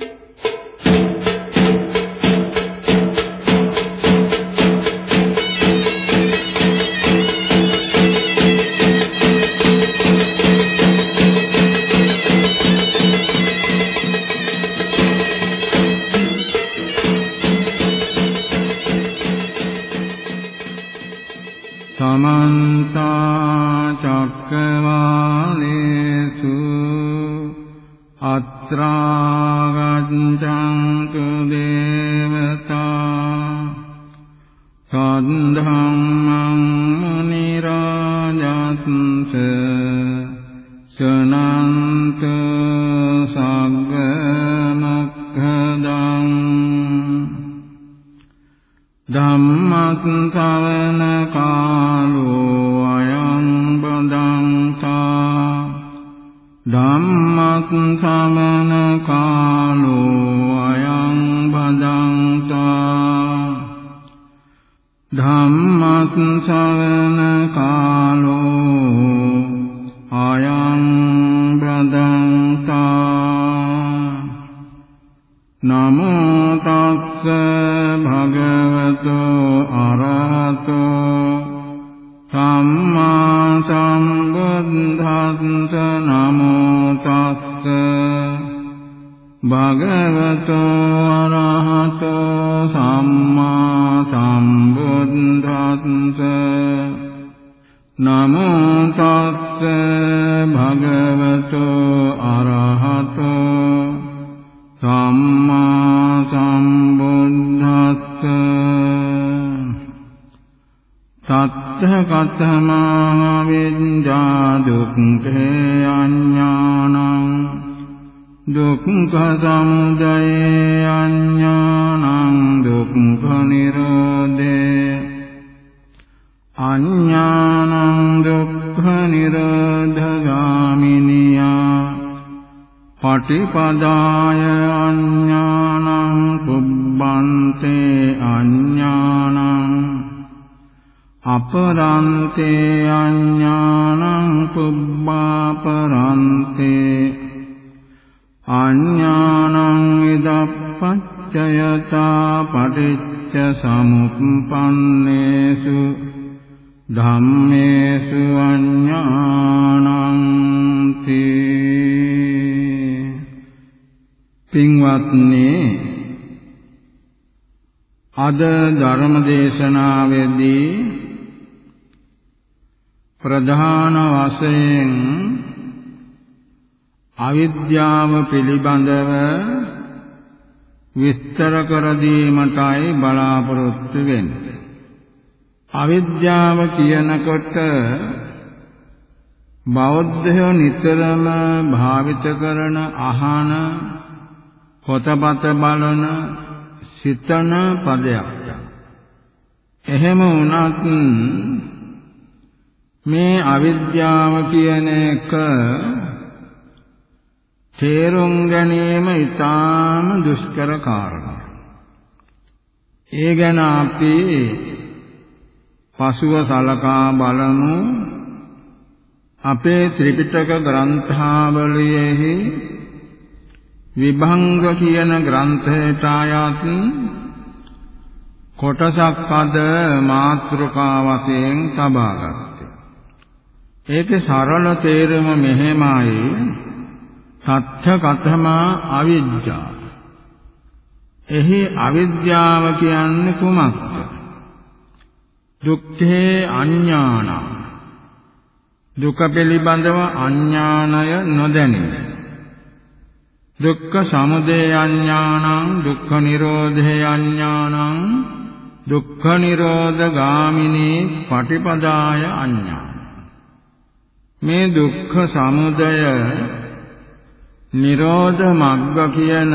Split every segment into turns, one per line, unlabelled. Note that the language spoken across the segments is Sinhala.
えっ? පටිපදාය අඥානං කුබ්බන්තේ අඥානං අපරන්තේ අඥානං කුබ්බාපරන්තේ අඥානං ඉදප්පච්චයතා පටිච්ච සමුප්පන්නේසු ධම්මේසු අඥානං අද ධර්ම දේශනාවේදී ප්‍රධාන වශයෙන් අවිද්‍යාව පිළිබඳව විස්තර කර දීමටයි බලාපොරොත්තු වෙන්නේ. අවිද්‍යාව කියනකොට බෞද්ධයෝ නිතරම භාවිත කරන අහන පොතපත බලන සිතන පදයක්. එහෙම වුණත් මේ අවිද්‍යාව කියන එක තේරුම් ගැනීම ඊටාම දුෂ්කර කාරණයක්. ඒ ගැන අපි පසුව සලකා බලමු අපේ ත්‍රිපිටක ග්‍රන්ථාවලියෙහි විභංග කියන ග්‍රන්ථයට ආයත් කොටසක් අද මාත්‍රකා වශයෙන් තබා ගත්තා. ඒකේ සරල තේරුම මෙහෙමයි සත්‍ය කතමා අවිද්‍යාව. එහි අවිද්‍යාව කියන්නේ කුමක්ද? දුක්ඛේ අඥාන. දුක පිළිබඳව අඥානය නොදැනීම. දුක්ඛ සමුදය අඥානං දුක්ඛ නිරෝධය අඥානං දුක්ඛ නිරෝධ ගාමිනී පටිපදාය අඥාන මේ දුක්ඛ සමුදය නිරෝධ මග්ග කියන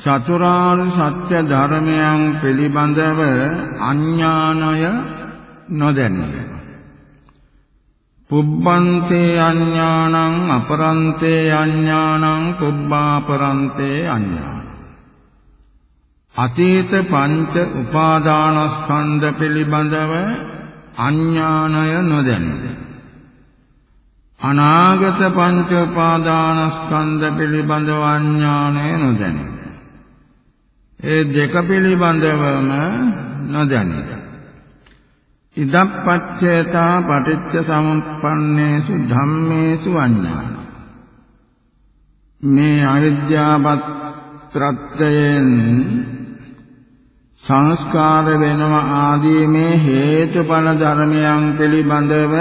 චතුරාර්ය සත්‍ය ධර්මයන් පිළිබඳව අඥානය නොදැනීම පුබ්බන්තේ අඤ්ඤාණං අපරන්තේ අඤ්ඤාණං පුබ්බාපරන්තේ අඤ්ඤාණ අතීත පංච උපාදානස්කන්ධ පිළිබඳව අඥානය නොදැනේ අනාගත පංච උපාදානස්කන්ධ පිළිබඳව අඥානය නොදැනේ. ඒ දෙක පිළිබඳවම නොදැනේ. ඉදප්පච්චේතා පටිච්ච සමුප්පන්නේසු ධම්මේසු අඤ්ඤාන මේ අවිද්‍යාවත් ප්‍රත්‍යයෙන් සංස්කාර වෙනව ආදී මේ හේතුඵල ධර්මයන් පිළිබඳව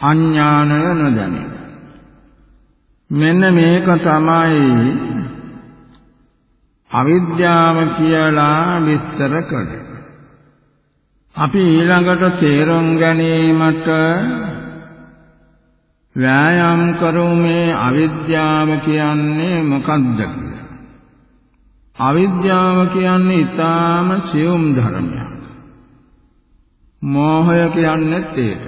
අඥානය නොදැනේ. මෙන්න මේක තමයි අවිද්‍යාව කියලා විස්තර කළේ අපි ඊළඟට තේරුම් ගැනීමට වෑයම් කරමු මේ අවිද්‍යාව කියන්නේ මොකක්ද අවිද්‍යාව කියන්නේ ඊටාම සියුම් ධර්මයක්. මෝහය කියන්නේත් ඒක.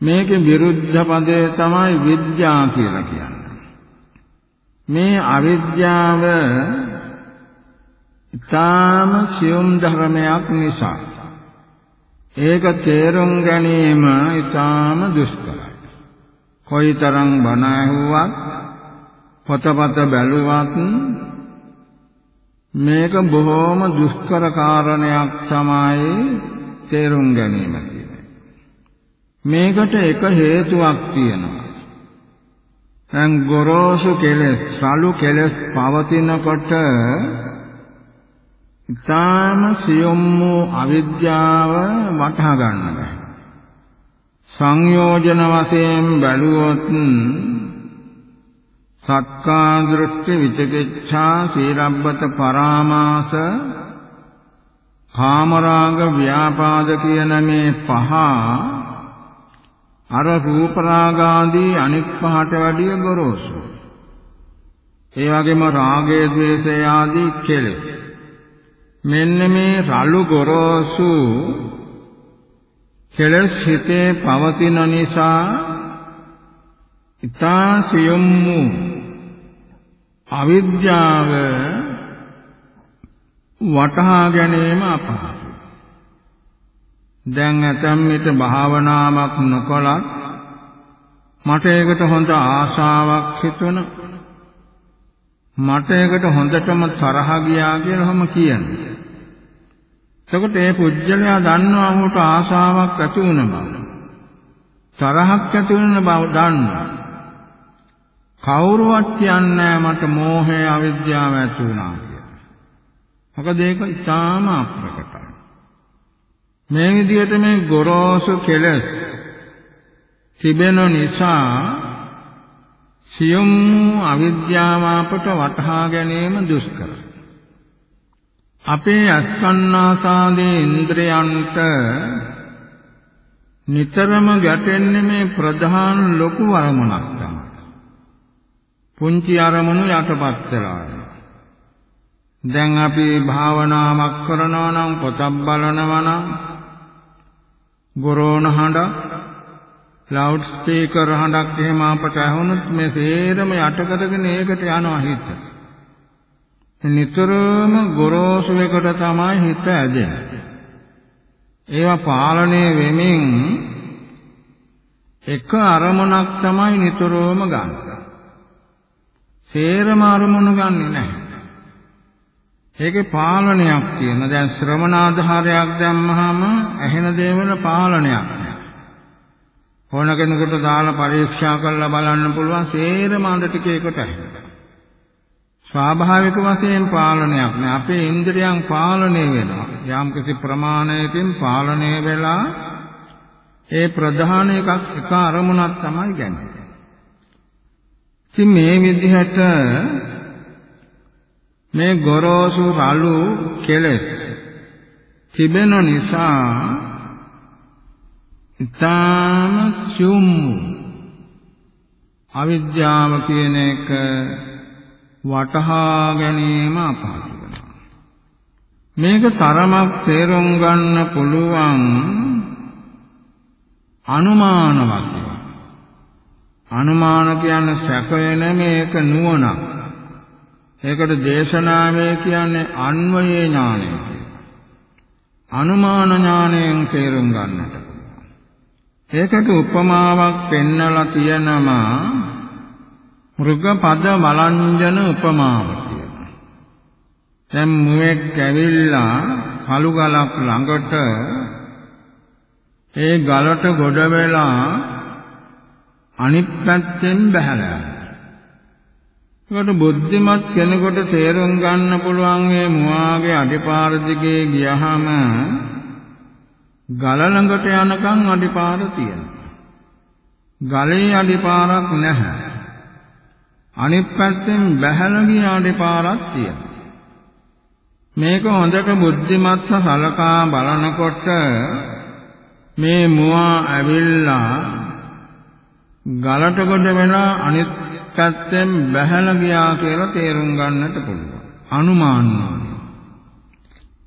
මේකේ විරුද්ධ පදය තමයි විද්‍යා කියලා කියන්නේ. මේ අවිද්‍යාව ඊටාම සියුම් ධර්මයක් නිසා ඒක තේරුම් ගැනීම ඊටාම දුෂ්කරයි. කොයිතරම් බණ ඇහුවත් පොතපත බැලුවත් මේක බොහොම දුෂ්කර කාරණයක් තමයි තේරුම් ගැනීම කියන්නේ. මේකට එක හේතුවක් තියෙනවා. දැන් ගොරෝසු කෙලෙස්, සලු කෙලෙස් පවතිනකොට ඊටාම සියුම් වූ අවිද්‍යාව වටහා ගන්න බෑ. සංයෝජන වශයෙන් බැලුවොත් සක්කා දෘෂ්ටි විචිකිච්ඡා සීලබ්බත පරාමාස කාමරාග ව්‍යාපාද කියන මේ පහ අර රූප රාගාදී අනික් පහට වැඩිය ගොරෝසු. ඒ වගේම රාගය ද්වේෂය ආදී කෙලෙස් මෙන්න මේ රළු ගොරෝසු කෙලස් හිතේ පවතින නිසා ඊතා සියුම් වූ අවිද්‍යාව වටහා ගැනීම අපහසුයි. දැන් ඇතම් විට භාවනාවක් නොකලත් මට ඒකට හොඳ ආශාවක් හිතුණා මට ඒකට හොඳටම තරහ ගියා කියලා හැම කියන්නේ. එතකොට ඒ පුජ්‍යලයා දන්නවා ඔහුට ආශාවක් ඇති වුණ බව. තරහක් ඇති වුණ බව දන්නවා. කවුරුවත් කියන්නේ මට මෝහය අවිද්‍යාව ඇති වුණා කියලා. මොකද ඒක ඉතාම අප්‍රකටයි. මේ විදිහට මේ ගොරෝසු කෙලස් තිබෙන නිසා සියුම් අවිද්‍යාව අපට වටහා ගැනීම දුෂ්කරයි. අපේ අස්කන්නාසාදී ඉන්ද්‍රයන්ට නිතරම ගැටෙන්නේ මේ ප්‍රධාන ලොකු අරමුණක් තමයි. පුංචි අරමුණු යටපත් වෙලා. දැන් අපි භාවනාවක් කරනවා නම් පොතක් බලනවා නම් ගොරෝණ හඬ ලවුඩ් ස්පීකර් හඬක් එහෙම අපට ඇහුනොත් මේ සේරම යට කරගෙන ඒකට යනවා හිත. නිතරම ගොරෝසු එකට තමයි හිත ඇදෙන්නේ. ඒවා පාලනය වෙමින් එක අරමුණක් තමයි නිතරම ගන්න. සේරම අරමුණු ගන්නෙ නැහැ. ඒකේ පාලනයක් තියෙන. දැන් ශ්‍රවණාධාරයක් දැම්මහම ඇහෙන දේවල පාලනයක් ඕන කෙනෙකුට දාලා පරීක්ෂා කරලා බලන්න පුළුවන් සේරම අඳ ටික එකට ඇහෙනවා. ස්වාභාවික වශයෙන් පාලනයක් නෑ. අපේ ඉන්ද්‍රියන් පාලනය වෙනවා. යම්කිසි ප්‍රමාණයකින් පාලනය වෙලා ඒ ප්‍රධාන එකක් එක අරමුණක් තමයි ගන්නේ. ඉතින් මේ විදිහට මේ ගොරෝසු රළු කෙලෙස් තිබෙන නිසා ඊටාම සියුම් අවිද්‍යාව කියන එක වටහා ගැනීම අපහසු වෙනවා. මේක තරමක් තේරුම් ගන්න පුළුවන් අනුමාන වශයෙන්. අනුමාන කියන්නේ සැකය නෙමේක නුවණක්. ඒකට දේශනාවේ කියන්නේ අන්වයේ ඥානය. අනුමාන ඥාණයෙන් තේරුම් ගන්නට. ඒකට උපමාවක් පෙන්නලා තියෙනවා මෘගපද මලංජන උපමාව කියලා. දැන් මුවෙක් ඇවිල්ලා කළු ගලක් ළඟට ඒ ගලට ගොඩ වෙලා අනිත් පැත්තෙන් බහැලා ඒකට බුද්ධිමත් කෙනෙකුට තේරුම් ගන්න පුළුවන් මේ මුවාගේ අඩිපාර දිගේ ගියහම ගල ළඟට යනකම් අඩිපාර තියෙනවා. ගලේ අඩිපාරක් නැහැ. අනිත් පැත්තෙන් බැහැලා ගිය අඩිපාරක් තියෙනවා. මේක හොඳට බුද්ධිමත්ව සලකා බලනකොට මේ මුවා ඇවිල්ලා ගලට කොට වෙලා අනිත් පැත්තෙන් බැහැලා ගියා කියලා තේරුම් ගන්නට පුළුවන්. අනුමාන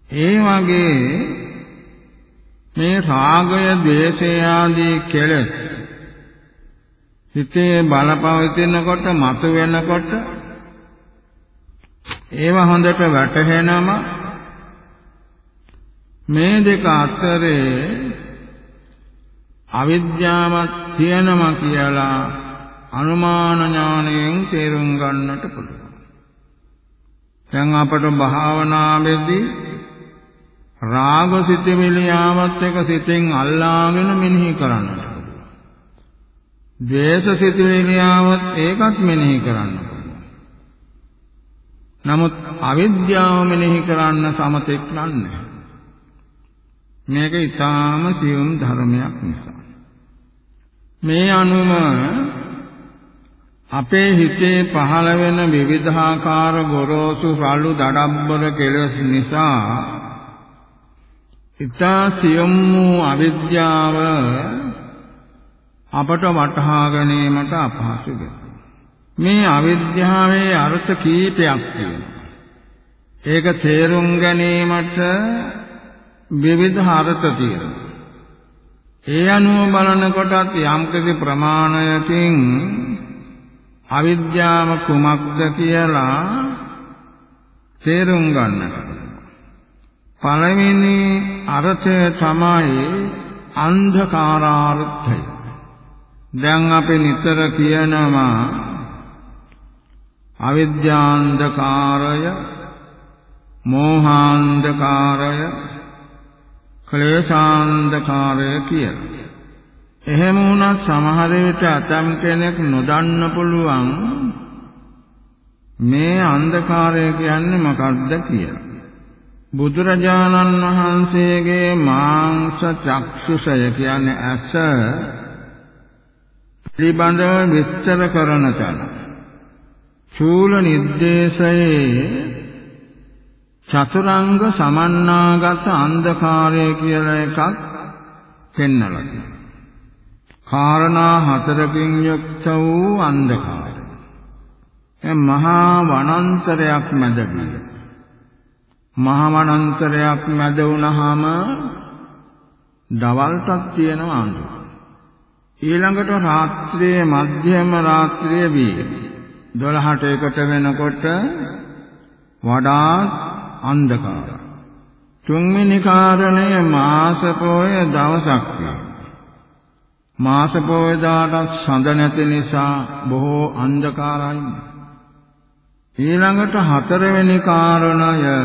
ඒ වගේ මේ රාගය, දේශය ආදී කෙලෙස් හිතේ බලපවතිනකොට මතු වෙනකොට ඒව හොඳට වැටහෙනම මේ දෙක අතරේ අවිද්‍යාවක් තියෙනවා කියලා අනුමාන ඥාණයෙන් තේරුම් ගන්නට පුළුවන්. දැන් අපට භාවනාවේදී රාග සිතවිලි ආවත් එක සිතෙන් අල්ලාගෙන මෙනෙහි කරන්නට පුළුවන්. ද්වේෂ සිතවිලි ආවත් ඒකත් මෙනෙහි කරන්න පුළුවන්. නමුත් අවිද්‍යාව මෙනෙහි කරන්න සමතෙක් නන්නේ. මේක ඊටාම සියුම් ධර්මයක් නිසා. මේ අනුම අපේ හිතේ පහළ වෙන විවිධාකාර ගොරෝසු රළු දඩබ්බර කෙලස් නිසා ඊතා සියුම් වූ අවිද්‍යාව අපට වටහා ගැනීමට අපහසු වෙනවා. මේ අවිද්‍යාවේ අර්ථ කීපයක් තියෙනවා. ඒක තේරුම් ගැනීමට විවිධ අර්ථ තියෙනවා. ඒ අනුව බලනකොටත් යම්කිසි ප්‍රමාණයකින් අවිද්‍යාව කුමක්ද කියලා තේරුම් ගන්නට පළවෙනි අර්ථය තමයි අන්ධකාරාර්ථය. දැන් අපි නිතර කියනවා අවිද්‍යාන්ධකාරය, මෝහාන්ධකාරය, ක්ලේශාන්ධකාරය කියලා. එහෙම වුණත් සමහර විට අතම් කෙනෙක් නොදන්න පුළුවන් මේ අන්ධකාරය කියන්නේ මොකක්ද කියලා. බුදුරජාණන් වහන්සේගේ මාංශ චක්ෂුෂය කියන්නේ ඇස පිළිබඳව විස්තර කරන තැන චූල නිर्देशයේ චතුරංග සමන්නාගත අන්ධකාරය කියලා එකක් පෙන්වලා තියෙනවා. කාරණා හතරකින් යුක්ත වූ අන්ධකාරය. එම් මහා වනාන්තරයක් මැදදී. මහා වනාන්තරයක් මැද වුණාම දවල්ටත් තියෙනවා අඳුර. ඊළඟට රාත්‍රියේ මධ්‍යම රාත්‍රියේ වී 12ට එකට වෙනකොට වඩාත් අන්ධකාරයි. තුන්වෙනි කාරණය මාස පොය දවසක් වේ. මාස පොය දාට සඳ නැති නිසා බොහෝ අන්ධකාරයි. ඊළඟට හතරවෙනි කාරණය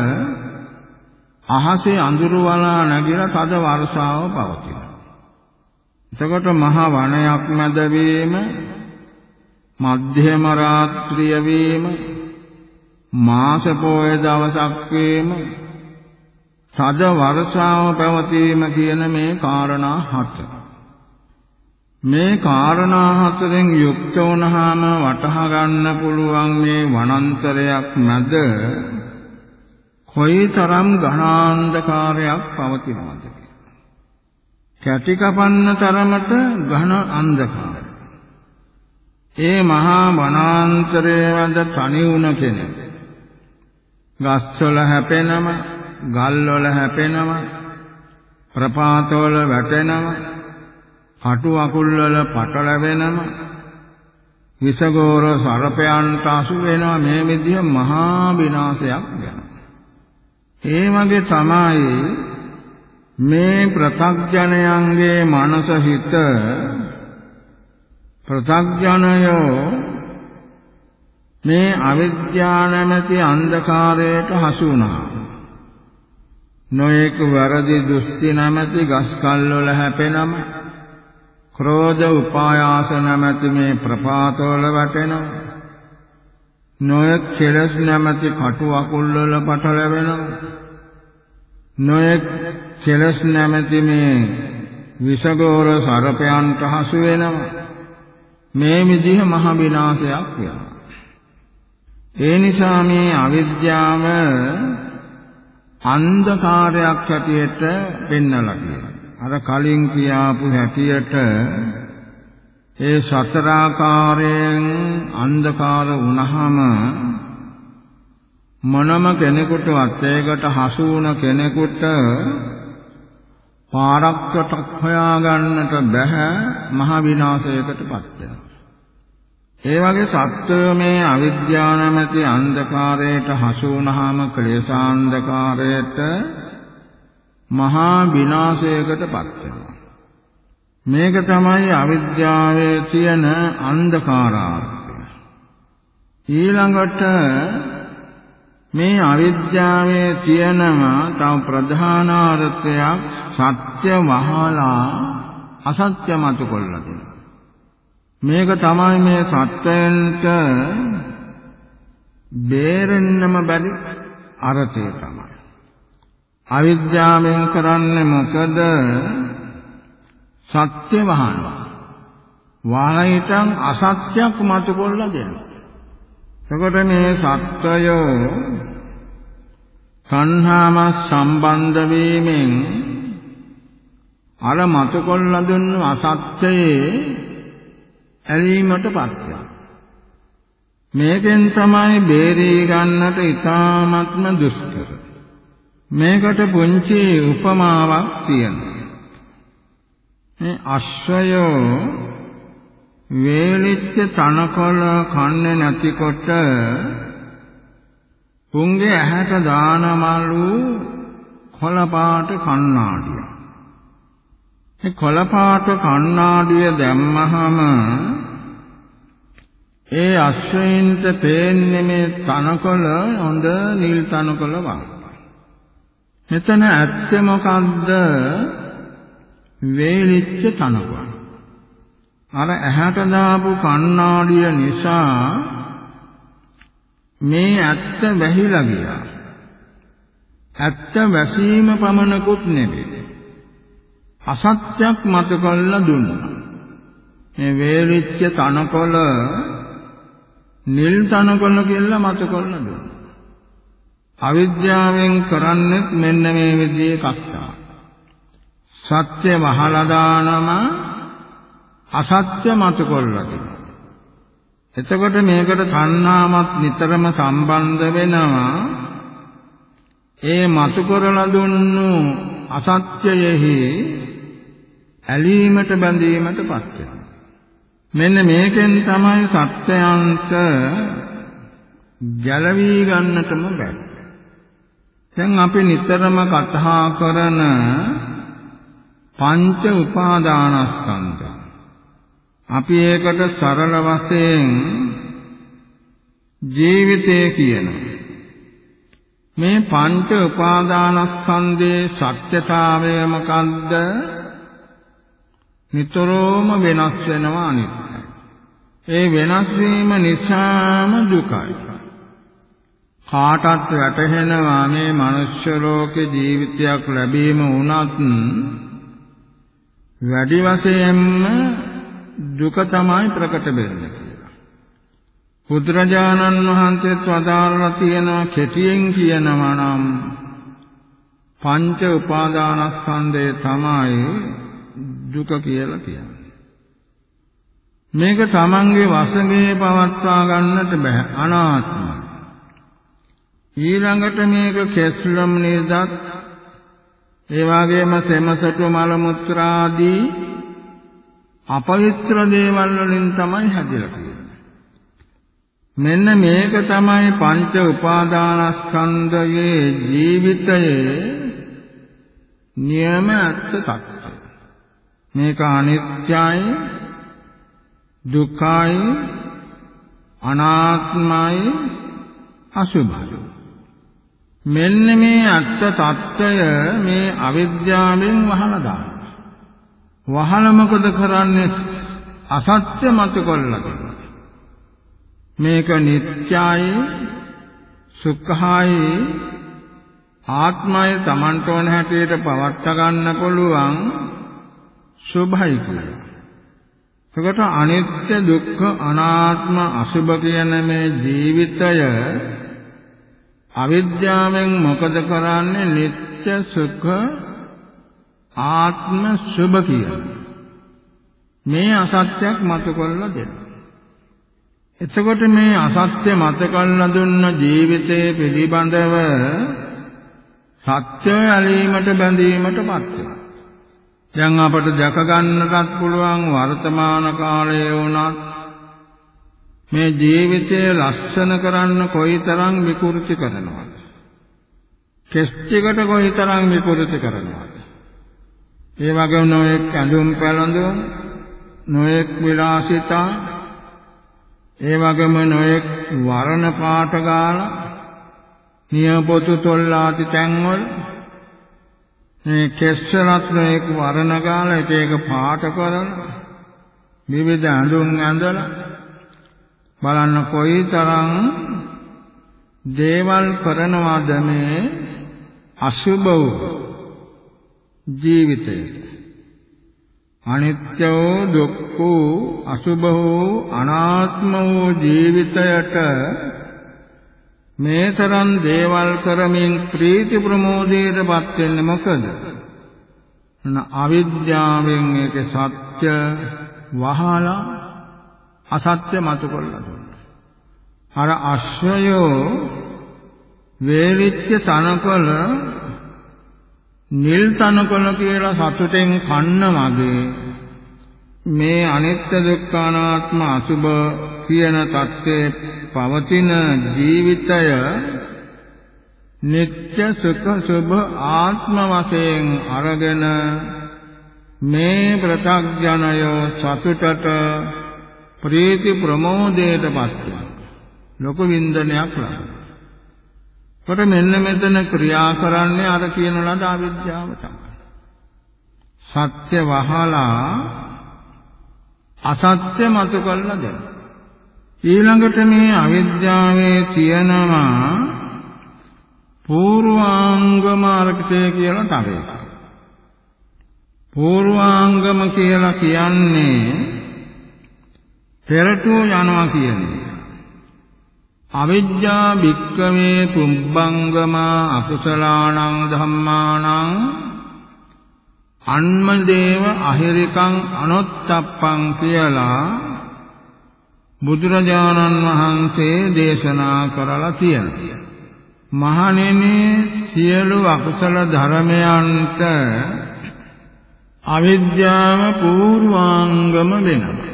අහසේ අඳුර වලා නැගිලා තද වර්ෂාව පවතිනවා. එතකොට මහ වනයක් මැද වීම මධ්‍යම රාත්‍රිය වීම මාස පොය දවසක් වීම සද වර්ෂාව පැවතීම කියන මේ කාරණා හත. මේ කාරණා හතරෙන් යුක්ත වුණාම වටහා ගන්න පුළුවන් මේ වනාන්තරයක් මැද කොයිතරම් ඝනාන්ධකාරයක් පවතිනවද? කැටි කපන්න තරමට ඝන අන්ධකාරය. ඒ මහා වනාන්තරයේ වැඳ තනි වුණ කෙනෙක් ගස්වල හැපෙනම, ගල්වල හැපෙනම, ප්‍රපාතවල වැටෙනම, අටු අකුල් වල පටලැවෙනම, විසගෝර සර්පයන්ට අසු වෙනවා මේ විදිහ මහා විනාශයක් වෙනවා. ඒ වගේ තමයි මේ ප්‍රතග්ජනයන්ගේ මනස හිත ප්‍රතග්ජනයෝ මේ අවිද්‍යාව නැමැති අන්ධකාරයට හසු වුණා. නොඑක වැරදි දෘෂ්ටි නැමැති ගස්කල් වල හැපෙනම ක්‍රෝධ උපායාස නැමැති මේ ප්‍රපාතවල වැටෙනවා. නොයෙක් කෙලස් නැමැති කටු අකුල් වල පටලැවෙනවා. නොයෙක් කෙලස් නැමැති මේ විසගෝර සර්පයන්ට හසු වෙනවා. මේ විදිහ මහ විනාශයක් වෙනවා. ඒ නිසා මේ අවිද්‍යාව අන්ධකාරයක් හැටියට පෙන්වලා කියනවා. අර කලින් කියාපු හැටියට ඒ සතරාකාරයෙන් අන්ධකාර වුණාම මොනම කෙනෙකුටවත් ඒකට හසු වුණ කෙනෙකුට පාරක්කට හොයාගන්නට බෑ මහ විනාශයකටපත් වෙනවා. ඒ වගේ සත්වය මේ අවිද්‍යාව නැමැති අන්ධකාරයට හසු වුණාම ක්ලේශාන්ධකාරයට මහා විනාශයකටපත් වෙනවා. මේක තමයි අවිද්‍යාවේ තියෙන අන්ධකාරාර්ථය. ඊළඟට මේ අවිද්‍යාවේ තියෙනම තව ප්‍රධාන අර්ථයක් සත්‍ය වහලා අසත්‍ය මතු කොල්ලා දෙනවා. මේක තමයි මේ සත්‍යයන්ට බේරෙන්නම බැරි අර්ථය තමයි. අවිද්‍යාවෙන් කරන්නේ මොකද? සත්‍ය වහනවා. වාලයිතං අසත්‍යක් මතු කොල්ලා දෙනවා. එතකොට මේ සත්‍යය සංහාම සම්බන්ධ වීමෙන් අර මතු කොල්ලා දුන්නු අසත්‍යයේ ඇලීමටපත් වෙනවා. මේකෙන් තමයි බේරී ගන්නට ඊ타ත්ම දුෂ්කර. මේකට පුංචි උපමාවක් තියෙනවා. මේ අශ්වය වේලිච්ච තනකොළ කන්නේ නැතිකොට උන්ගේ ඇහැට දානමලු කොළපාට කණ්ණාඩිය. මේ කොළපාට කණ්ණාඩිය දැම්මහම ඒ අශ්වයින්ට පේන්නේ මේ තනකොළ හොඳ නිල් තනකොළ වගේ. මෙතන ඇත්තේ මොකද්ද? වේලිච්ච තනකොළ. අර ඇහැට දාපු කණ්ණාඩිය නිසා මේ ඇත්ත වැහිලා ගියා. ඇත්ත වැසීම පමණකුත් නෙවෙයි. අසත්‍යක් මත කළා දුන්නා. මේ වේලිච්ච තනකොළ නිල් තනකොළ කියලා මත කළා දුන්නා. අවිද්‍යාවෙන් කරන්නේ මෙන්න මේ විදිහේ කක්කා. සත්‍ය මහලා දානම අසත්‍ය මතු කරලා තිබෙනවා. එතකොට මේකට තණ්හාමත් නිතරම සම්බන්ධ වෙනවා. ඒ මතු කරලා දුන්නු අසත්‍යයෙහි ඇලීමට බැඳීමටපත් වෙනවා. මෙන්න මේකෙන් තමයි සත්‍යයන්ට ගැලවී ගන්නටම බැහැ. දැන් අපි නිතරම කතා කරන පංච උපාදානස්කන්ධ අපි ඒකට සරල වශයෙන් ජීවිතය කියනවා. මේ පංච උපාදානස්කන්ධයේ සත්‍යතාවය මොකද්ද? නිතරම වෙනස් වෙනවා අනිත්‍යයි. ඒ වෙනස් වීම නිසාම දුකයි. කාටත් වැටහෙනවා මේ මනුෂ්‍ය ලෝකේ ජීවිතයක් ලැබීම වුණත් වැඩි වශයෙන්ම දුක තමයි ප්‍රකට වෙන්නේ කියලා. බුදුරජාණන් වහන්සේත් වදාළා තියෙනවා කෙටියෙන් කියනවා නම් පංච උපාදානස්කන්ධය තමයි දුක කියලා කියන්නේ. මේක තමන්ගේ වශයෙන් පවත්වා ගන්නට බෑ අනාත්මයි. ඊළඟට මේක කෙස්ලම් නිදත් ඒ වගේම සෙමසටු මල මුත්‍රාදී අපවිත්‍ර දේවල් වලින් තමයි හැදිලා තියෙන්නේ. මෙන්න මේක තමයි පංච උපාදානස්කන්ධයේ ජීවිතයේ නියම අත්‍ය තත්ත්වය. මේක අනිත්‍යයි, දුක්ඛයි, අනාත්මයි, අසුභයි. මෙන්න මේ අත්‍ය තත්ත්වය මේ අවිද්‍යාවෙන් වහලා දානවා. වහලා මොකද කරන්නේ? අසත්‍ය මත කොල්ලගෙන. මේක නිත්‍යයි සුඛයි ආත්මය Tamanට ඕන හැටියට පවත්වා ගන්න පුළුවන් සුභයි කියලා. එතකොට අනිත්‍ය දුක්ඛ අනාත්ම අසුභ කියන මේ ජීවිතය අවිද්‍යාවෙන් මොකද කරන්නේ නিত্য සුඛ ආත්ම සුභ කියන්නේ මේ අසත්‍යයක් මත කරලා දෙනවා එතකොට මේ අසත්‍ය මත කරලා දුන්න ජීවිතයේ පිළිබඳව සත්‍ය ඇලීමට බැඳීමටපත් වෙනවා දැන් අපට දැක ගන්නටත් පුළුවන් වර්තමාන කාලයේ වුණත් මේ ජීවිතය ලස්සන කරන්න කොයිතරම් විකෘති කරනවද? කෙස්ටිකට කොයිතරම් විකෘති කරනවද? ඒ වගේම නොයෙක් ඇඳුම් පැළඳුම් නොයෙක් විලාසිතා ඒ වගේම නොයෙක් වර්ණ පාට ගාලා නියපොතු තොල්ලාති තැන්වල මේ කෙස්සලත් නොයෙක් වර්ණ ගාලා එක එක පාට කරලා විවිධ ඇඳුම් ඇඳලා බලන්න කොයිතරම් දේවල් කරනවද මේ අසුභ වූ ජීවිතය අනිත්‍ය වූ දුක්ඛ වූ අසුභ වූ අනාත්ම වූ ජීවිතයට මේ තරම් දේවල් කරමින් ප්‍රීති ප්‍රමෝදයටපත් වෙන්නේ මොකද? අවිද්‍යාවෙන් ඒක සත්‍ය වහලා අසත්‍ය මතු කරලා දුන්නා. අර අශ්වයෝ වේලිච්ච තනකොළ නිල් තනකොළ කියලා සතුටෙන් කන්න වගේ මේ අනිත්‍ය දුක්ඛ අනාත්ම අසුබ කියන தත්ත්වයේ පවතින ජීවිතය නිත්‍ය සුඛ සුභ ආත්ම වශයෙන් අරගෙන මේ ප්‍රත්‍යඥය සතුටට ප්‍රීති ප්‍රමෝදයටපත් වෙනවා. ලොකු වින්දනයක් ලබනවා. කොට මෙන්න මෙතන ක්‍රියා කරන්නේ අර කියන ලද අවිද්‍යාව තමයි. සත්‍ය වහලා අසත්‍ය මතු කරලා දෙනවා. ඊළඟට මේ අවිද්‍යාවේ තියෙනවා පූර්වාංගම අර්ථය කියලා තව එකක්. පූර්වාංගම කියලා කියන්නේ පෙරටුව යනවා කියන්නේ. අවිජ්ජා භික්කවේ පුබ්බංගමා අකුසලානං ධම්මානං අන්මදේව අහිරිකං අනොත්තප්පං කියලා බුදුරජාණන් වහන්සේ දේශනා කරලා තියෙනවා. මහණෙනි සියලු අකුසල ධර්මයන්ට අවිද්‍යාව පූර්වාංගම වෙනවා.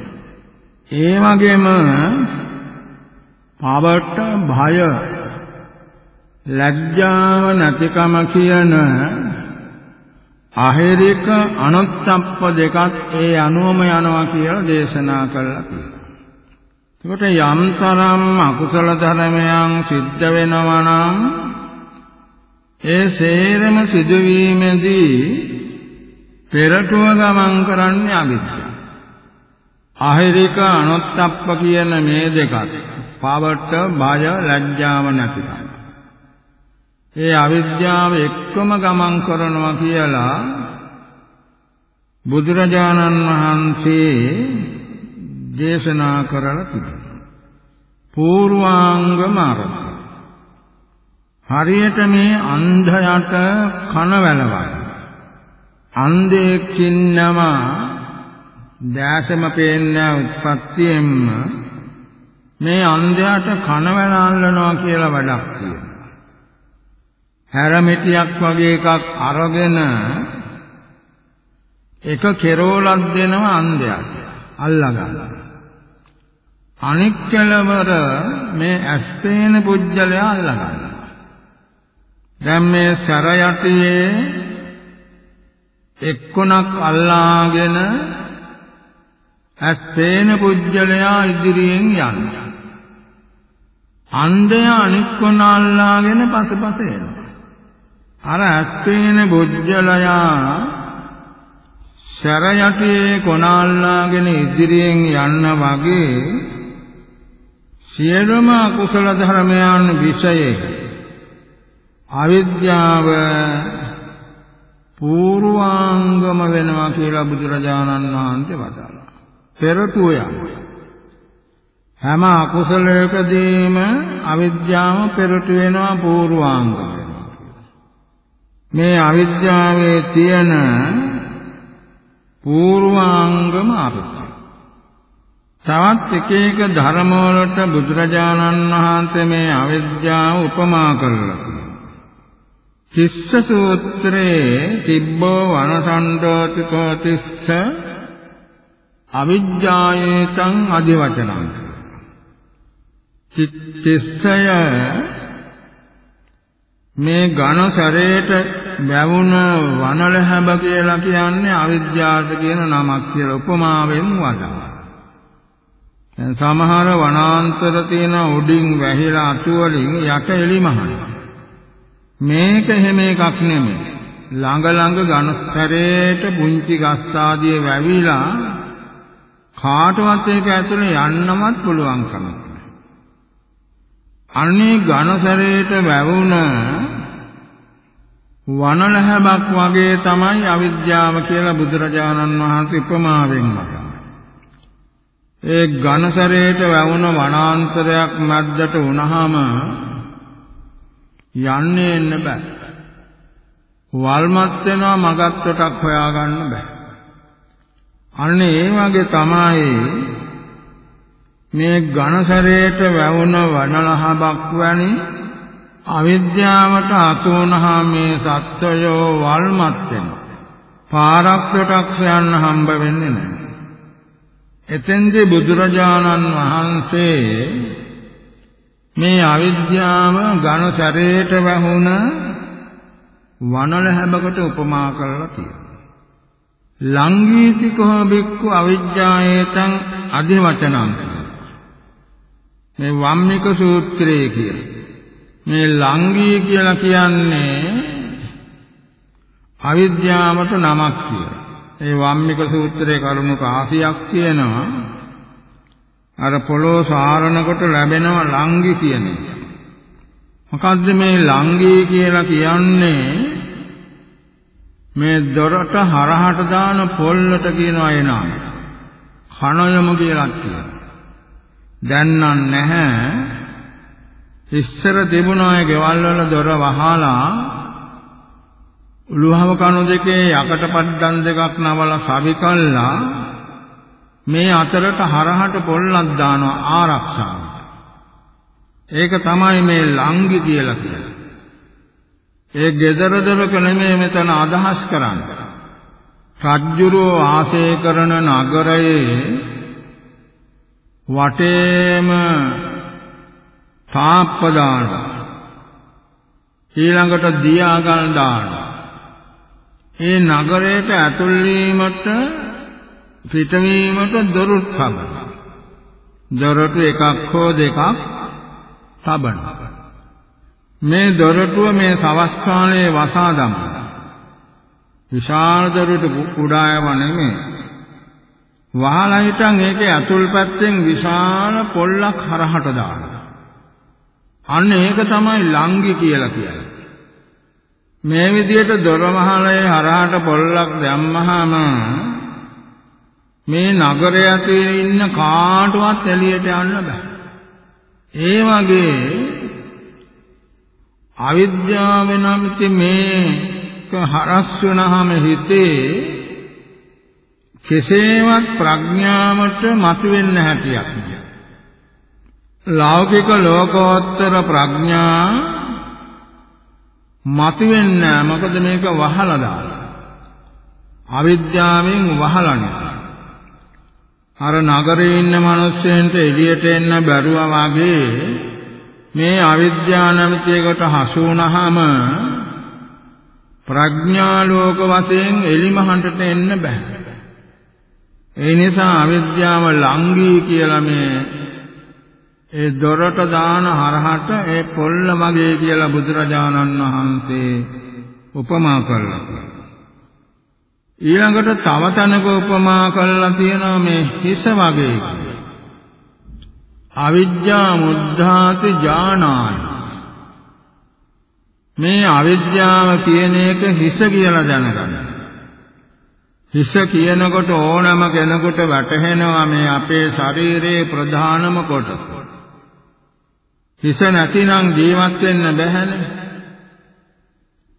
ඒ වගේම පවට භය ලැජ්ජාව නැතිකම කියන අහෙරික අනුත්ප්ප දෙකත් ඒ අනුවම යනවා කියලා දේශනා කළා කියලා. ඒකට යම්තරම් අකුසල ධර්මයන් සිද්ධ වෙනවා නම් ඒ සේරම සිදුවීමේදී පෙරටුව ගමන් කරන්නේ අවිද්‍යාව. අහිරික අනොත්ප්ප කියන මේ දෙකත් පවට බය ලැජ්ජාව නැතිකම. ඒ අවිද්‍යාව එක්කම ගමන් කරනවා කියලා බුදුරජාණන් වහන්සේ දේශනා කරලා තිබෙනවා. පූර්වාංග මාර්ග. හරියට මේ අන්ධයට කන වැලවයි. අන්ධයෙක්ින්නවා දැසම පේන්නේ උත්පත්තියෙන්ම මේ අන්ධයාට කන වැළල්නවා කියලා වැඩක් තියෙනවා. හැරමිටියක් වගේ එකක් අරගෙන එක කෙරෝලක් දෙනවා අන්ධයාට අල්ලගන්න. අනික් කෙලවර මේ ඇස්පේන පුජ්‍යලයා අල්ලගන්නවා. දැන් මේ සර යටියේ එක්කොනක් අල්ලාගෙන ඇස් පේන පුජ්‍යලයා ඉදිරියෙන් යනවා. අන්ධයා අනික් කොන අල්ලාගෙන පසපස එනවා. අර ඇස් පේන පුජ්‍යලයා සැර යටියේ කොන අල්ලාගෙන ඉදිරියෙන් යන්න වගේ සියලුම කුසල ධර්මයන් විෂයේ අවිද්‍යාව පූර්වාංගම වෙනවා කියලා බුදුරජාණන් වහන්සේ වදාළා. පෙරටුව යනවා. හැම අකුසලයකදීම අවිද්‍යාව පෙරටු වෙනවා පූර්වාංග වෙනවා. මේ අවිද්‍යාවේ තියෙන පූර්වාංගම අර්ථය. තවත් එක එක ධර්ම වලට බුදුරජාණන් වහන්සේ මේ අවිද්‍යාව උපමා කළා. තිස්ස සූත්‍රයේ තිබ්බෝ වනසණ්ඩෝතිකෝ තිස්ස අවිජ්ජායේතං අධිවචනං චිත්තස්සය මේ ඝන සරේට වැවුන වනලහැබ කියලා කියන්නේ අවිද්‍යාවට කියන නමක් කියලා උපමාවෙන් වදාළා. දැන් සමහර වනාන්තර තියෙන උඩින් වැහිලා අතු වලින් යට එලිමහන. මේක එහෙම එකක් නෙමෙයි. ළඟ ළඟ ඝනස්තරේට පුංචි ගස් ආදිය වැවිලා කාටවත් ඒක ඇතුලේ යන්නවත් පුළුවන් කමක් අන්නේ ඝනසරේට වැවුන වනලහැබක් වගේ තමයි අවිද්‍යාව කියලා බුදුරජාණන් වහන්සේ උපමාවෙන් වදාළා. ඒ ඝනසරේට වැවුන වනාන්තරයක් මැද්දට වුණාම යන්නේ එන්න බෑ. වල්මත් වෙනවා මගක් තොටක් හොයාගන්න බෑ. අන්න ඒ වගේ තමයි මේ ඝනසරේට වැවුන වනලහබක් වැනි අවිද්‍යාවට අතු වුණා මේ සත්වයෝ වල්මත් වෙනවා. පාරක් තොටක් යන්න හම්බ වෙන්නේ නැහැ. එතෙන්දී බුදුරජාණන් වහන්සේ මේ අවිද්‍යාව ඝන සැරේට වැහුණ වනල හැබකට උපමා කරලා තියෙනවා. ලංගීතිකෝ බික්කු අවිජ්ජායේතං අධිවචනං මේ වම්මික සූත්‍රයේ කියන මේ ලංගී කියලා කියන්නේ අවිද්‍යාවට නමක් කියලා. ඒ වම්මික සූත්‍රයේ කරුණු කාසියක් කියනවා අර පොළොව සාරනකොට ලැබෙනවා ලංගි කියන එක. මොකද්ද මේ ලංගි කියලා කියන්නේ? මේ දොරට හරහට දාන පොල්ලට කියනවා ඒ නම. කණයම කියලා කියනවා. දැන් නම් නැහැ. ඉස්සර තිබුණා ඒ ගෙවල් වල දොර වහලා උළුහව කණු දෙකේ යකට පඩ්ඩම් දෙකක් නවලා සවි කළා මේ අතරට හරහට පොල්ලක් දානවා ආරක්ෂාවට. ඒක තමයි මේ ලංගි කියලා කියන්නේ. ඒ gedara dorක නෙමෙයි මෙතන අදහස් කරන්නේ. රජ්ජුරෝ වාසය කරන නගරයේ වටේම තාප්ප දානවා. ඊළඟට දියාගල් දානවා. ඒ නගරයට ඇතුල් වීමට පිටවීමට දොරටු තබනවා. දොරටු එකක් හෝ දෙකක් තබනවා. මේ දොරටුව මේ සවස් කාලයේ වසා දමනවා. විශාල දොරටු කුඩායව නෙමෙයි. වහලා හිටන් ඒකේ අතුල් පැත්තෙන් විශාල පොල්ලක් හරහට දානවා. අන්න ඒක තමයි ලංගි කියලා කියන්නේ. මේ විදිහට දොර මහලේ හරහට පොල්ලක් දැම්මහම මේ නගරය ඇතුලේ ඉන්න කාටවත් එළියට යන්න බෑ. ඒ වගේ අවිද්‍යාව නැමැති මේක හරස් වෙනහම හිතේ කෙසේවත් ප්‍රඥාවට මතුවෙන්න හැටියක් නෑ. ලෞකික ලෝකෝත්තර ප්‍රඥා මතුවෙන්නේ නැහැ. මොකද මේක වහලා දාලා. අවිද්‍යාවෙන් වහලා නැහැ. අර නගරේ ඉන්න මිනිස්සෙන්ට එළියට එන්න බැරුවා වගේ මේ අවිද්‍යාව නැමැති එකට හසු වුණාම ප්‍රඥා ලෝක වශයෙන් එලිමහඬට එන්න බෑ. ඒ නිසා අවිද්‍යාව ලංගී කියලා මේ ඒ දොරට දාන හරහට ඒ පොල්ල මගේ කියලා බුදුරජාණන් වහන්සේ උපමා කළා. ඊළඟට තව තැනක උපමා කළා තියෙනවා මේ හිස වගේ අවිද්‍යා මුද්ධාති ඥානාය මේ අවිද්‍යාව කියන එක හිස කියලා දැනගන්න. හිස කියනකොට ඕනම කෙනෙකුට වැටහෙනවා මේ අපේ ශරීරයේ ප්‍රධානම කොටස. හිස නැතිනම් ජීවත් වෙන්න බැහැනේ.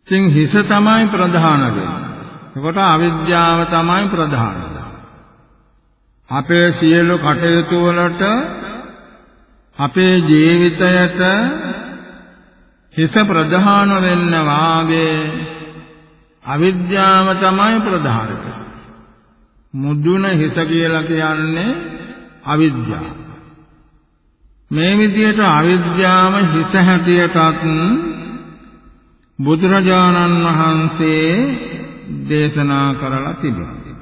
ඉතින් හිස තමයි ප්‍රධාන වෙන්නේ. එතකොට අවිද්‍යාව තමයි ප්‍රධාන. අපේ සියලු කටයුතු වලට අපේ ජීවිතයට හිස ප්‍රධාන වෙන්න වාගේ අවිද්‍යාව තමයි ප්‍රධාන. මුදුන හිස කියලා කියන්නේ අවිද්‍යාව. මේ විදිහට අවිද්‍යාව හිස හැටියටත් බුදුරජාණන් වහන්සේ දේශනා කරලා තිබෙනවා.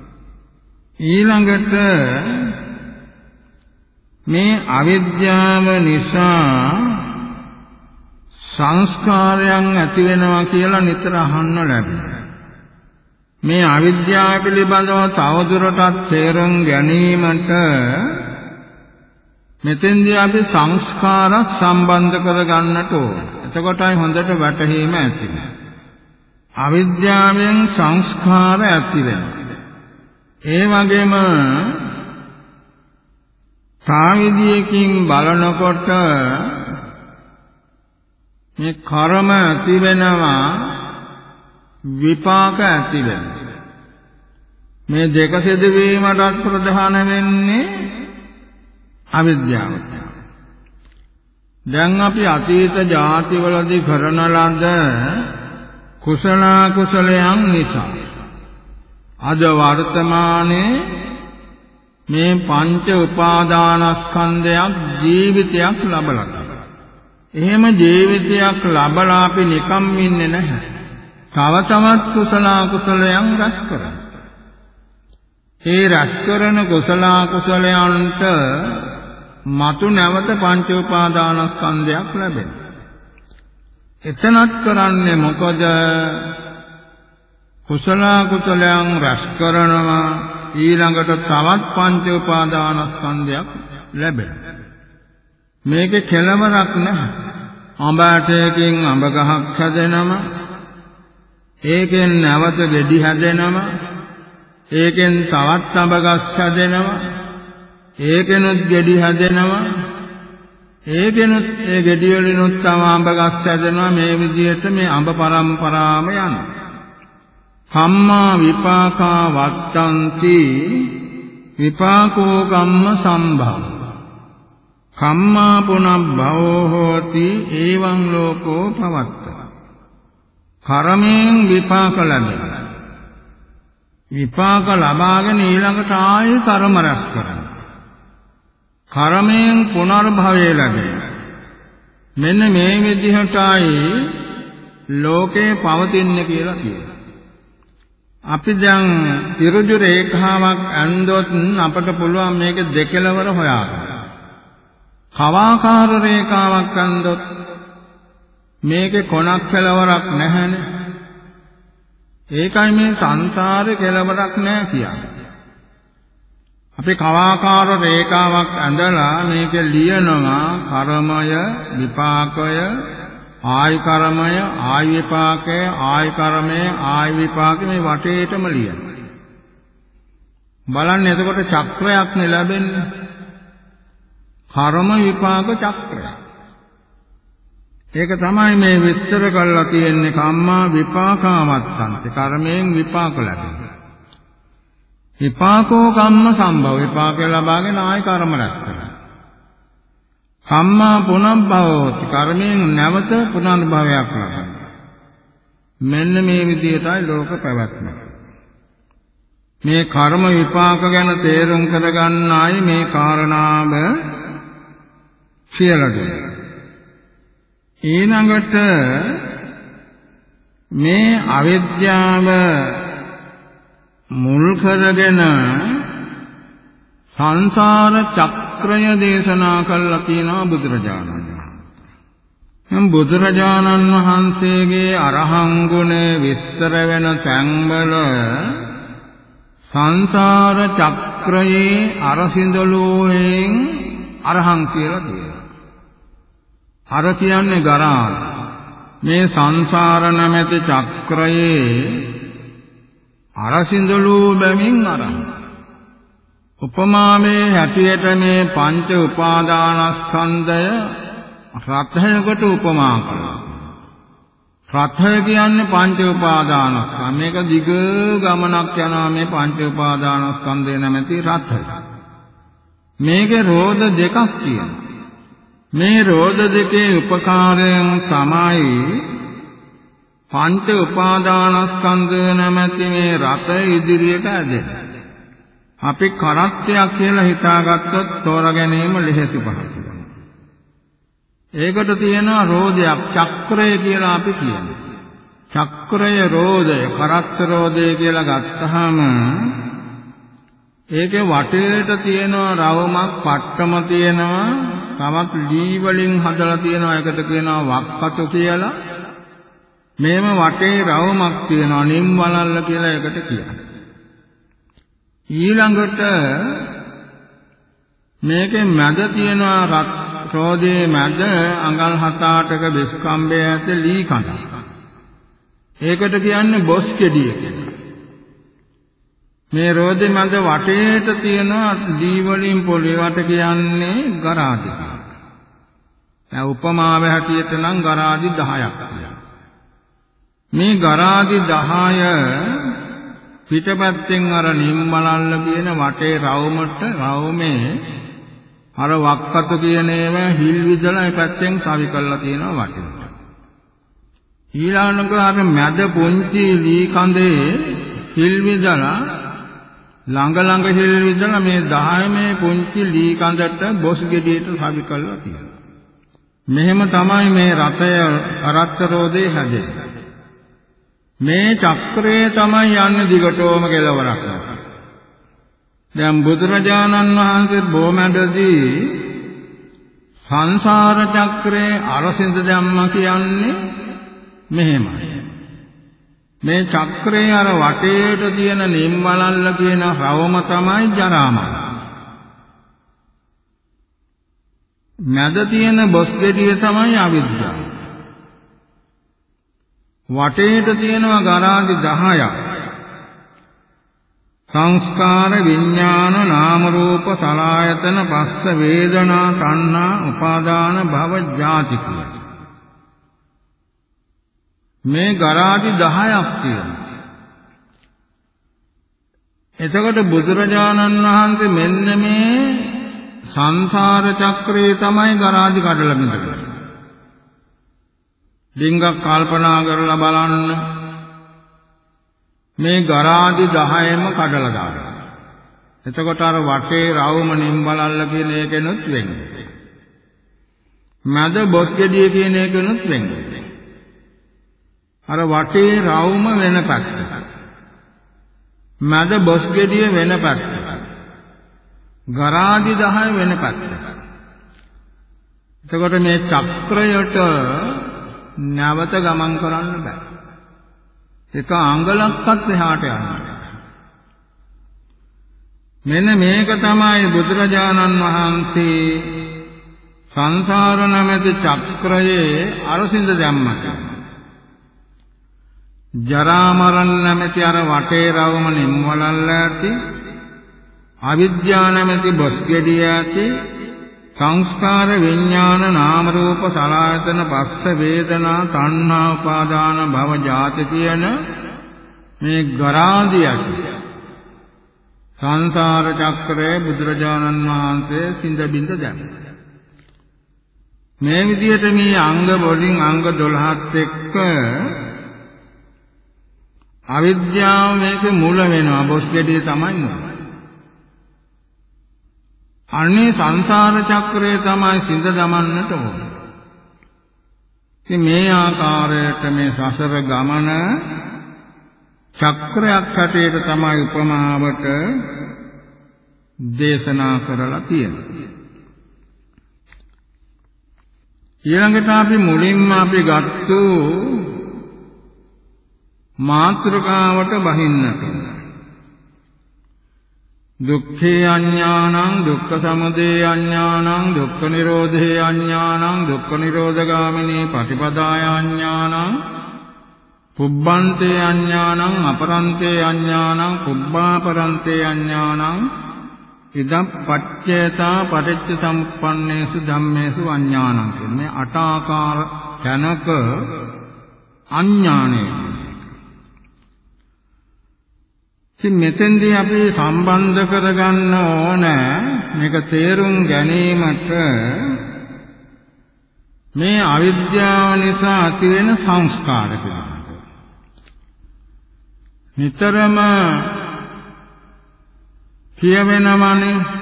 ඊළඟට මේ අවිද්‍යාව නිසා සංස්කාරයන් ඇති වෙනවා කියලා නිතර අහන්න ලැබෙනවා. මේ අවිද්‍යාව පිළිබඳව තවදුරටත් තේරුම් ගැනීමට මෙතෙන්දී අපි සංස්කාර සම්බන්ධ කරගන්නට ඕන. එතකොටයි හොඳට වැටහීම ඇති වෙන්නේ. අවිද්‍යාවෙන් සංස්කාර ඇති වෙනවා. ඒ වගේම සාවිදියකින් බලනකොට මේ කර්ම ඇති වෙනවා විපාක ඇති වෙනවා. මේ දෙක සිදුවීමටත් ප්‍රධාන වෙන්නේ අවිද්‍යාව. දැන් අපි අතීත ಜಾතිවලදී කරන ලද කුසල කුසලයන් නිසා අද වර්තමානයේ මේ පංච උපාදානස්කන්ධයක් ජීවිතයක් ලබලා එහෙම ජීවිතයක් ලබලා අපි නිකම් ඉන්නේ නැහැ. තව තවත් කුසල කුසලයන් රැස් කරනවා. ඒ රැස් කරන කුසල කුසලයන්ට මතු නැවත පංච උපාදානස්කන්ධයක් ලැබෙනවා. එතනත් කරන්නේ මොකද? කුසල කුසලයන් රැස් කරනවා ඊළඟට තවත් පංච උපාදානස්කන්ධයක් ලැබෙනවා. මේකේ කෙලවරක් නැහැ. අඹ ඇටයකින් අඹ ගහක් හැදෙනම ඒකෙන් නැවත ගෙඩි හැදෙනම ඒකෙන් තවත් අඹ ගස් හැදෙනවා. ඒකෙනුත් ගෙඩි හැදෙනවා. ඒකෙනුත් ඒ ගෙඩි වලිනුත් තව අඹ ගස් හැදෙනවා. මේ විදිහට මේ අඹ පරම්පරාවම යනවා. කම්මා විපාකා වත්තන්ති. විපාකෝ කම්ම සම්භව. කම්මා පුනබ්බවෝ හෝති. එවං ලෝකෝ පවත්ත. කර්මයෙන් විපාක ලැබෙනවා විපාක ලබාගෙන ඊළඟට ආයෙ කර්ම රැස් කරනවා කර්මයෙන් පුනර්භවය ලැබෙනවා මෙන්න මේ විදිහටයි ලෝකේ පවතින්නේ කියලා කියනවා. අපි දැන් ඍජු රේඛාවක් ඇන්දොත් අපට පුළුවන් මේක දෙකලවර හොයාගන්න. කවාකාර රේඛාවක් අන්දොත් මේකේ කොනක් කෙලවරක් නැහැනේ. ඒකයි මේ සංසාරේ කෙලවරක් නැහැ කියන්නේ. අපි කවාකාර රේඛාවක් ඇඳලා මේක ලියනවා කර්මය, විපාකය, ආයි කර්මය, ආයි විපාකය, ආයි කර්මය, ආයි විපාකය මේ වටේටම ලියනවා. බලන්න එතකොට චක්‍රයක් නේ ලැබෙන්නේ. කර්ම විපාක චක්‍රය. ඒක තමයි මේ විස්තර කරලා තියෙන්නේ කම්මා විපාකාමත්තන්ත කර්මයෙන් විපාක ලැබෙනවා. විපාකෝ කම්ම සම්භව විපාක ලබාගෙන ආය කර්ම රැස් කරනවා. කම්මා පුනබ්බවෝති කර්මයෙන් නැවත පුනර්භවයක් ලබනවා. මෙන්න මේ විදිහටයි ලෝක පැවැත්ම. මේ කර්ම විපාක ගැන තේරුම් කරගන්නයි මේ කාරණාව කියලා දෙනවා. ඊළඟට මේ අවිද්‍යාව මුල් කරගෙන සංසාර චක්‍රය දේශනා කළා කියනවා බුදුරජාණන් වහන්සේ. බුදුරජාණන් වහන්සේගේ අරහං ගුණ විස්තර වෙන තැන්වල සංසාර චක්‍රයේ අරසින්දලෝයෙන් අරහං කියලා කියනවා. අර කියන්නේ ගරාන. මේ සංසාර නැමැති චක්‍රයේ අරසින්දලෝ බැමින් අරහං. උපමාමේ හැටියට මේ පංච උපාදානස්කන්ධය රත්නයකට උපමා කළා. රථය කියන්නේ පංච උපාදානස්කන්ධ. මේක දිග ගමනක් යනවා මේ පංච උපාදානස්කන්ධය නැමැති රථය. මේකේ රෝධ දෙකක් තියෙනවා. මේ රෝධ දෙකේ උපකාරයෙන් තමයි පංච උපාදානස්කන්ධය නැමැති මේ රථ ඉදිරියට ඇදෙන්නේ. අපි කරත්තයක් කියලා හිතාගත්තොත් තෝරා ගැනීම ලෙහෙසි පහසුයි. ඒකට තියෙනවා රෝධයක් චක්‍රය කියලා අපි කියනවා. චක්‍රය රෝධය කරත්ත රෝධය කියලා ගත්තාම ඒකේ වටේට තියෙනවා රවමක් පට්ටම තියෙනවා තවත් ලී වලින් හදලා තියෙනවා ඒකට කියනවා වක්කතු කියලා මේම වටේ රවමක් තියෙනවා නිම් වලල්ල කියලා ඒකට කියනවා ඊළඟට මේකේ මැද තියෙනවා රත් ක්‍රෝධයේ මැද අඟල් 7-8ක බෙස්කම්බය ඇත ලී කඳ. ඒකට කියන්නේ බොස් කෙඩිය කියලා. මේ රෝධේ මැද වටේට තියෙන දී වලින් පොළේ වට කියන්නේ ගරාදි. දැන් උපමාව හැටියට නම් ගරාදි 10ක් මේ ගරාදි 10 පිටපැත්තෙන් අර නිම්බලල්ල කියන වටේ රවුමට රවුමේ අර වක්කතු කියන ඒවා හිල් විදලා ඒ පැත්තෙන් සවි කරලා තියෙනවා වටිනවා. ඊළඟට අර මැද පොන්චි ලී කඳේ හිල් විදලා ළඟ ළඟ හිල් විදලා මේ 10 මේ පොන්චි ලී කඳට බොස් ගෙඩියට සවි කරලා තියෙනවා. මෙහෙම තමයි මේ රතය අරත්ත රෝදේ හැදෙන්නේ. මේ චක්‍රය තමයි යන්නේ දිගටම කෙලවරක්. දැන් බුදුරජාණන් වහන්සේ බොමැඩදී සංසාර චක්‍රයේ අරසින්ද ධම්ම කියන්නේ මෙහෙමයි. මේ චක්‍රයේ අර වටේට තියෙන නිම්මලල්ල කියන රවම තමයි ජරාමරණ. මැද තියෙන බොස් ගෙඩිය තමයි අවිද්‍යාව. වටේට තියෙනවා ගරාදි 10ක්. සංස්කාර විඥාන නාම රූප සලආයතන පස්ස වේදනා තණ්හා උපාදාන භව ජාති මේ ගරාදි 10ක් තියෙනවා එතකොට බුදුරජාණන් වහන්සේ මෙන්න මේ සංසාර චක්‍රයේ තමයි ගරාදි කඩලා බිඳලා. ඩිංගක් කල්පනා කරලා බලන්න මේ ගරාදි 10ම කඩලා දානවා. එතකොට අර වටේ රවුම නිම්බලල්ල කියන එකනොත් වෙන්නේ. මැද බොස් ගෙඩිය කියන එකනොත් වෙන්නේ. අර වටේ රවුම වෙන පැත්තට. මැද බොස් ගෙඩිය වෙන පැත්තට. ගරාදි 10 වෙන පැත්තට. එතකොට මේ චක්‍රයට නැවත ගමන් කරන්න බෑ. එක අඟලක්වත් එහාට යන්නේ මෙන්න මේක තමයි බුදුරජාණන් වහන්සේ සංසාර නැමැති චක්‍රයේ අරසින්ද දැම්මට ජරා මරණ නැමැති අර වටේ රවම නිම්වලල්ල ඇති අවිද්‍යාව නැමැති බොස් ගෙඩිය ඇති සංස්කාර විඥාන නාම රූප සලආයතන පස්ස වේදනා තණ්හා උපාදාන භව ජාති කියන මේ ගරාදියක් සංසාර චක්‍රයේ බුදුරජාණන් වහන්සේ සිඳ බිඳ දැන් මේ විදිහට මේ අංග වලින් අංග 12ත් එක්ක අවිද්‍යාව මේක මුල වෙනවා බොස් ගෙඩිය තමයි මුල අනේ සංසාර චක්‍රය තමයි සිඳ දමන්නට ඕන. ඉතින් මේ ආකාරයට මේ සසර ගමන චක්‍රයක් හැටියට තමයි උපමාවට දේශනා කරලා තියෙන්නේ. ඊළඟට අපි මුලින්ම අපි ගත්තු මාත්‍රකාවට බහින්නට දුක්ඛේ අඥානං දුක්ඛ සමුදය අඥානං දුක්ඛ නිරෝධේ අඥානං දුක්ඛ නිරෝධගාමිනී පටිපදාය අඥානං පුබ්බන්තේ අඥානං අපරන්තේ අඥානං පුබ්බාපරන්තේ අඥානං ඉදම් පච්චේතා පටිච්ච සමුප්පන්නේසු ධම්මේසු අඥානං කියන මේ අටාකාර තැනක අඥානය. ඉතින් මෙතෙන්දී අපි සම්බන්ධ කරගන්න ඕන මේක තේරුම් ගැනීමට මේ අවිද්‍යාව නිසා ඇති වෙන සංස්කාර නිතරම කියවෙනවනේ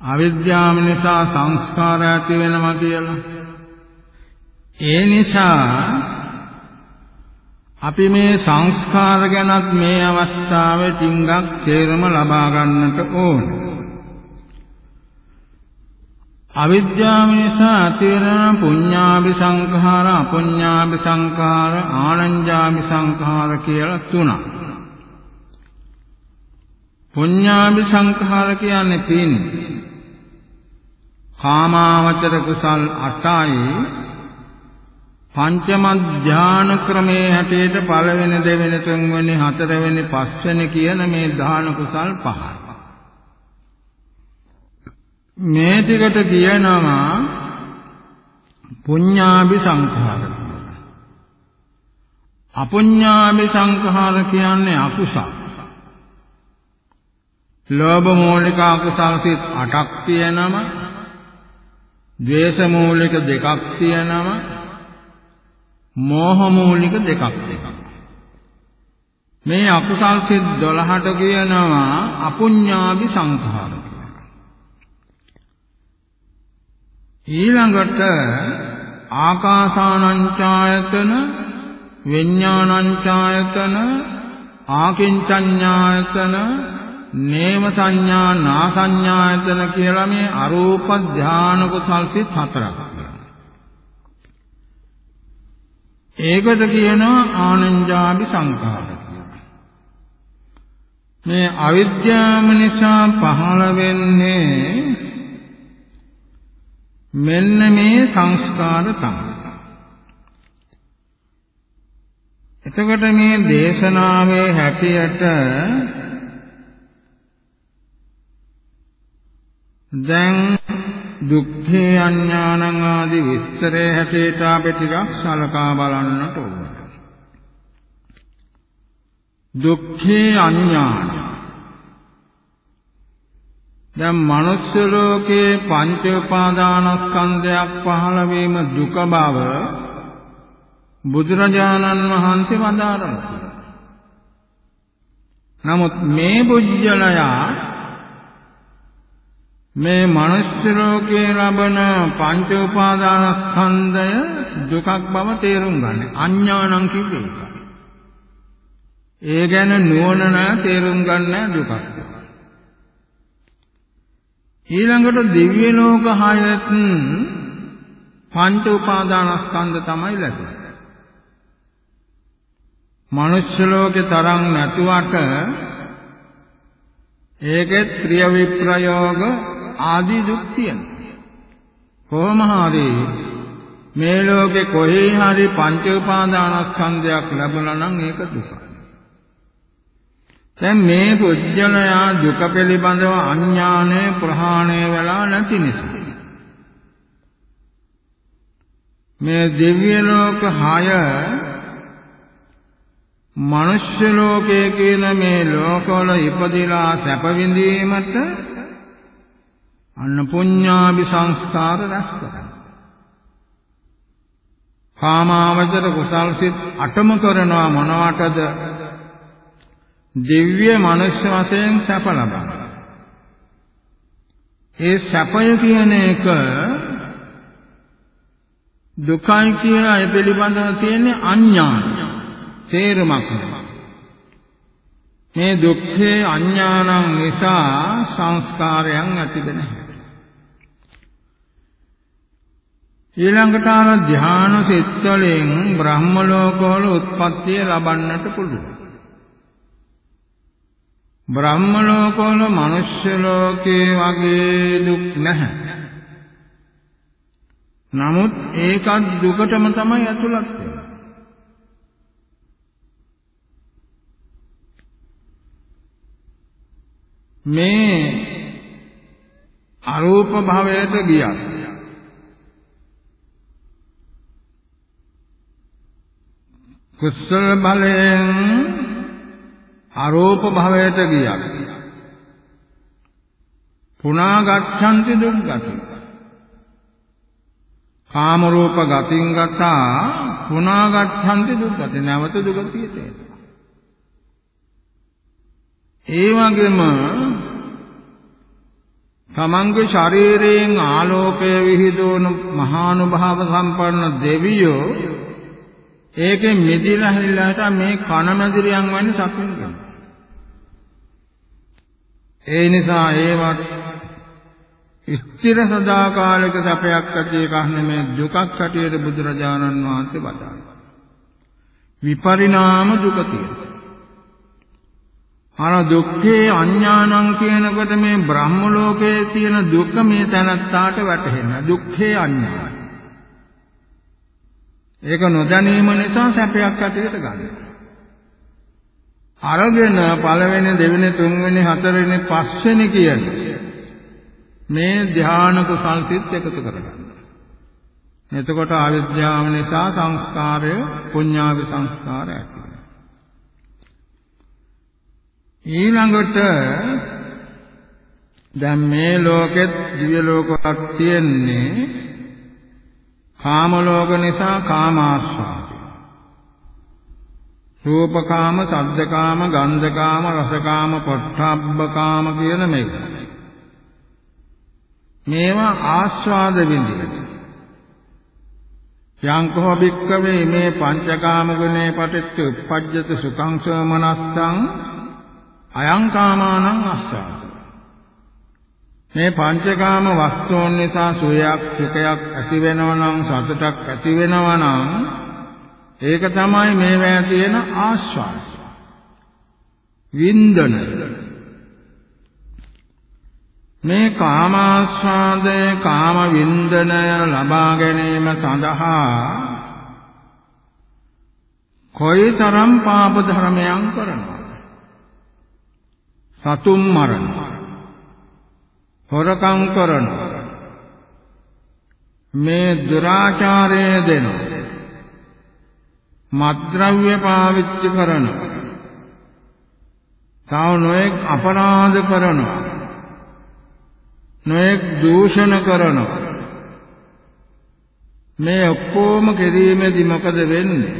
අවිද්‍යාව නිසා සංස්කාර ඇති වෙනවා කියලා. ඒ නිසා අපි මේ සංස්කාර ගැනත් මේ අවස්ථාවේ ටිංගක් තේරුම ලබා ගන්නට ඕන. අවිද්‍යාව නිසා ඇති වෙන පුඤ්ඤාභි සංඛාර, අපුඤ්ඤාභි සංඛාර, ආනංජාභි සංඛාර කියලා තුනක්. පුඤ්ඤාභි සංඛාර කියන්නේ පින්. කාමාවචර කුසල් 8යි පංචම ධාන ක්‍රමයේ හැටියට පළවෙනි දෙවෙනි තුන්වෙනි හතරවෙනි පස්වෙනි කියන මේ දාන කුසල් පහයි. මේ ටිකට කියනවා පුඤ්ඤාභි සංඛාර අපුඤ්ඤාභි සංඛාර කියන්නේ අකුසල. ලෝභ මූලික අකුසල් සිත් 8ක් තියෙනම, ද්වේෂ මූලික දෙකක් තියෙනම මෝහ මූලික දෙකක් දෙකක්. මේ අකුසල් සිත් 12ට කියනවා අපුඤ්ඤාභි සංඛාර ඊළඟට ආකාසානංචායතන විඥානංචායතන ආකින්චඤ්ඤායතන නේම සංඥා නාසඤ්ඤායතන කියලා මේ අරූප ධානය කුසල් සිත් හතරක්. ඒකට කියනවා ආනන්ජාභි සංඛාර මේ අවිද්‍යාව නිසා පහළ වෙන්නේ මෙන්න මේ සංස්කාර තමයි. එතකොට මේ දේශනාවේ හැටියට දැන් දුක්ඛේ අඥානං ආදී විස්තරේ හැටියට අපි ටිකක් සලකා බලන්නට ඕන. දුක්ඛේ අඥාන දැන් මනුස්ස ලෝකේ පංච උපාදානස්කන්ධයක් පහළ වීම දුක බව බුදුරජාණන් වහන්සේ වදාරනවා. නමුත් මේ බුද්ධලයා මේ මනුෂ්‍ය ලෝකයේ ලබන පංච උපාදානස්කන්ධය දුකක් බව තේරුම් ගන්න. අඥානං කිව්වේ ඒක. ඒ ගැන නුවණ නැ තේරුම් ගන්න දුකක්. ඊළඟට දිව්‍ය ලෝක හයත් පංච උපාදානස්කන්ධ තමයි ලැබෙන්නේ. මනුෂ්‍ය ලෝකේ තරම් නැතුවට ඒකෙත් ත්‍රිය විප්‍රයෝග ආදී දුක් තියෙනවා. කොහොම හරි මේ ලෝකේ කොහේ හරි පංච උපාදානස්කන්ධයක් ලැබුණා නම් ඒක දුකයි. දැන් මේ පුජ්‍යලයා දුක පිළිබඳව අඥානය ප්‍රහාණය වෙලා නැති නිසා මේ දිව්‍ය ලෝක 6 මනුෂ්‍ය ලෝකයේ කියන මේ ලෝකවල ඉපදිලා සැප විඳීමට අන්න පුඤ්ඤාභි සංස්කාර රැස් කරනවා. කාමාවචර කුසල් සිත් අටම කරනවා මොනවටද? දිව්‍ය මනුෂ්‍ය වශයෙන් සැප ලබන. ඒ සැපය කියන එක දුකයි කියලා ඒ පිළිබඳව තියෙන්නේ අඥාන. තේරුමක් මේ දුක්ඛේ අඥානං නිසා සංස්කාරයන් ඇතිවෙන හැටි. ඊළඟට ආන ධ්‍යාන සිත්වලින් බ්‍රහ්ම ලෝකවල උත්පත්තිය ලබන්නට පුළුවන්. බ්‍රහ්ම ලෝකවල මනුෂ්‍ය ලෝකේ වගේ දුක් නැහැ. නමුත් ඒකත් දුකටම තමයි ඇතුළත් වෙන්නේ. මේ අරූප භවයට ගියත් කුසල බලයෙන් අරූප භවයට ගියත් පුනා ගච්ඡanti දුක්ගති. කාම රූප ගතින් ගතා පුනා ගච්ඡanti දුක්ගති. නැවත දුගතියට ඒ වගේම තමන්ගේ ශරීරයෙන් ආලෝකය විහිදුවන මහානුභාව සම්පන්න දෙවියෝ ඒකෙන් මිදිලා හැරිලාට මේ කන මැදිරියන් වන්නේ සතුන් ඒ නිසා ඒවත් ස්ථිර සදාකාලික සැපයක් ඇති එකක් නෙමෙයි දුකක් හැටියට බුදුරජාණන් වහන්සේ වදාළා. විපරිණාම දුක තියෙනවා. අර දුක්ඛේ අඥානං කියනකොට මේ බ්‍රහ්ම ලෝකයේ තියෙන දුක මේ තනත්තාට වැටහෙන දුක්ඛේ අඥාන. ඒක නොදැනීම නිසා සැපයක් ඇටියට ගන්නවා. අරගෙන පළවෙනි දෙවෙනි තුන්වෙනි හතරවෙනි පස්වෙනි කියන මේ ධානක සංසිත් එකතු කරගන්න. එතකොට අවිද්‍යාව නිසා සංස්කාරය පුඤ්ඤාවි සංස්කාරය ඇති වෙනවා. ඊළඟට දැන් මේ ලෝකෙත් දිව්‍ය ලෝකයක් තියෙන්නේ කාම ලෝක නිසා කාමාශ්‍රාවය. රූපකාම, සද්දකාම, ගන්ධකාම, රසකාම, පොට්ටබ්බකාම කියන මේක. මේවා ආස්වාද විඳින. යංකෝ භික්කවේ මේ පංචකාම ගුණේ පටිච්ච උප්පජ්ජත සුඛං සෝමනස්සං අයං කාමානං ආස්වාද. මේ පංචකාම වස්තුන් නිසා සුවයක් සුඛයක් ඇති වෙනවා නම් සතුටක් ඇති වෙනවා නම් ඒක තමයි මේවැය තියෙන ආස්වාද. වින්දන. මේ කාමාස්වාදය කාම වින්දනය ලබා ගැනීම සඳහා කොයිතරම් පාප ධර්මයන් කරනවද? සතුම් මරනවා. හොරකම් කරනවා මේ දුරාචාරය දෙනවා මත්ද්‍රව්‍ය පාවිච්චි කරනවා තව නොඑක් අපරාධ කරනවා නොඑක් දූෂණ කරනවා මේ ඔක්කොම කිරීමේදී මොකද වෙන්නේ?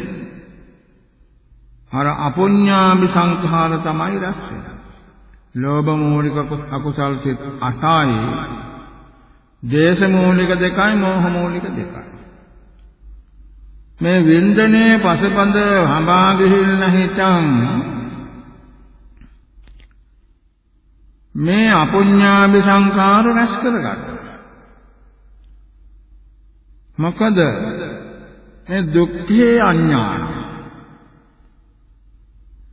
අර අපුඤ්ඤාභි සංඛාර තමයි රැස් වෙන්නේ ලෝභ මූලික අකුසල් සිත් 8යි දේශ මූලික දෙකයි මෝහ මූලික දෙකයි. මේ වින්දනයේ පසපඳ හඹා ගිහිල්න හිතන් මේ අපුඤ්ඤාභි සංඛාර රැස් කරගන්න. මොකද? මේ දුක්ඛේ අඥාන.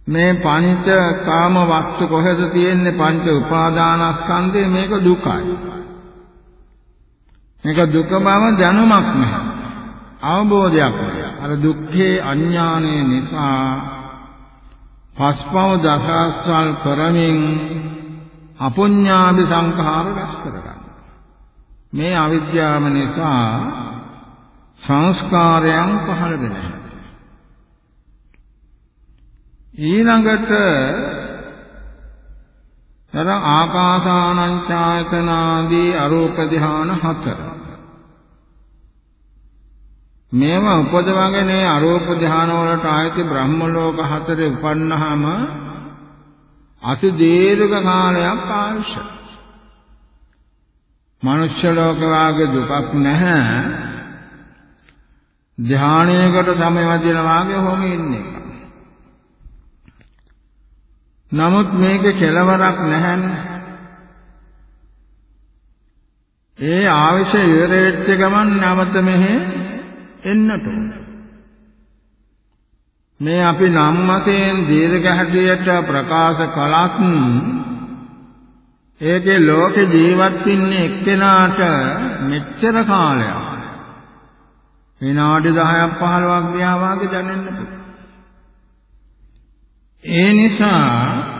මේ පංච කාම වස්තු කොහෙද තියෙන්නේ? පංච උපාදානස්කන්ධේ මේක දුකයි. මේක දුක බව දැනුමක් නැහැ. අවබෝධයක් අර දුක්ඛේ අඥානයේ නිසා පස්පව දසස්වල් කරමින් අපුඤ්ඤාභි සංඛාර රැස් කරගන්න. මේ අවිද්‍යාව නිසා සංස්කාරයන් පහළ වෙනවා. ඊළඟට තර ආකාසානං ඡායතනාදී අරූප ධාන හතර. මේව උපදවගෙන අරූප ධාන වලට ආයති බ්‍රහ්ම ලෝක හතරේ උපන්නාම අති දීර්ඝ කාලයක් ආයුෂ. මනුෂ්‍ය ලෝක වාගේ දුකක් නැහැ. ධානයකට සමවදින වාගේ ඔහොම ඉන්නේ. නමුත් මේකේ කෙලවරක් නැහැනේ. ඒ ආවිෂය ඉවර වෙච්ච ගමන් නැවත මෙහෙ එන්නට ඕන. මේ අපි නම් වශයෙන් දීර්ඝ හැටියට ප්‍රකාශ කළත් ඒකේ ලෝකේ ජීවත් වෙන්නේ එක්කෙනාට මෙච්චර කාලයක්. විනාඩි 10ක් 15ක් ගියා වගේ දැනෙන්න පුළුවන්. ඒ නිසා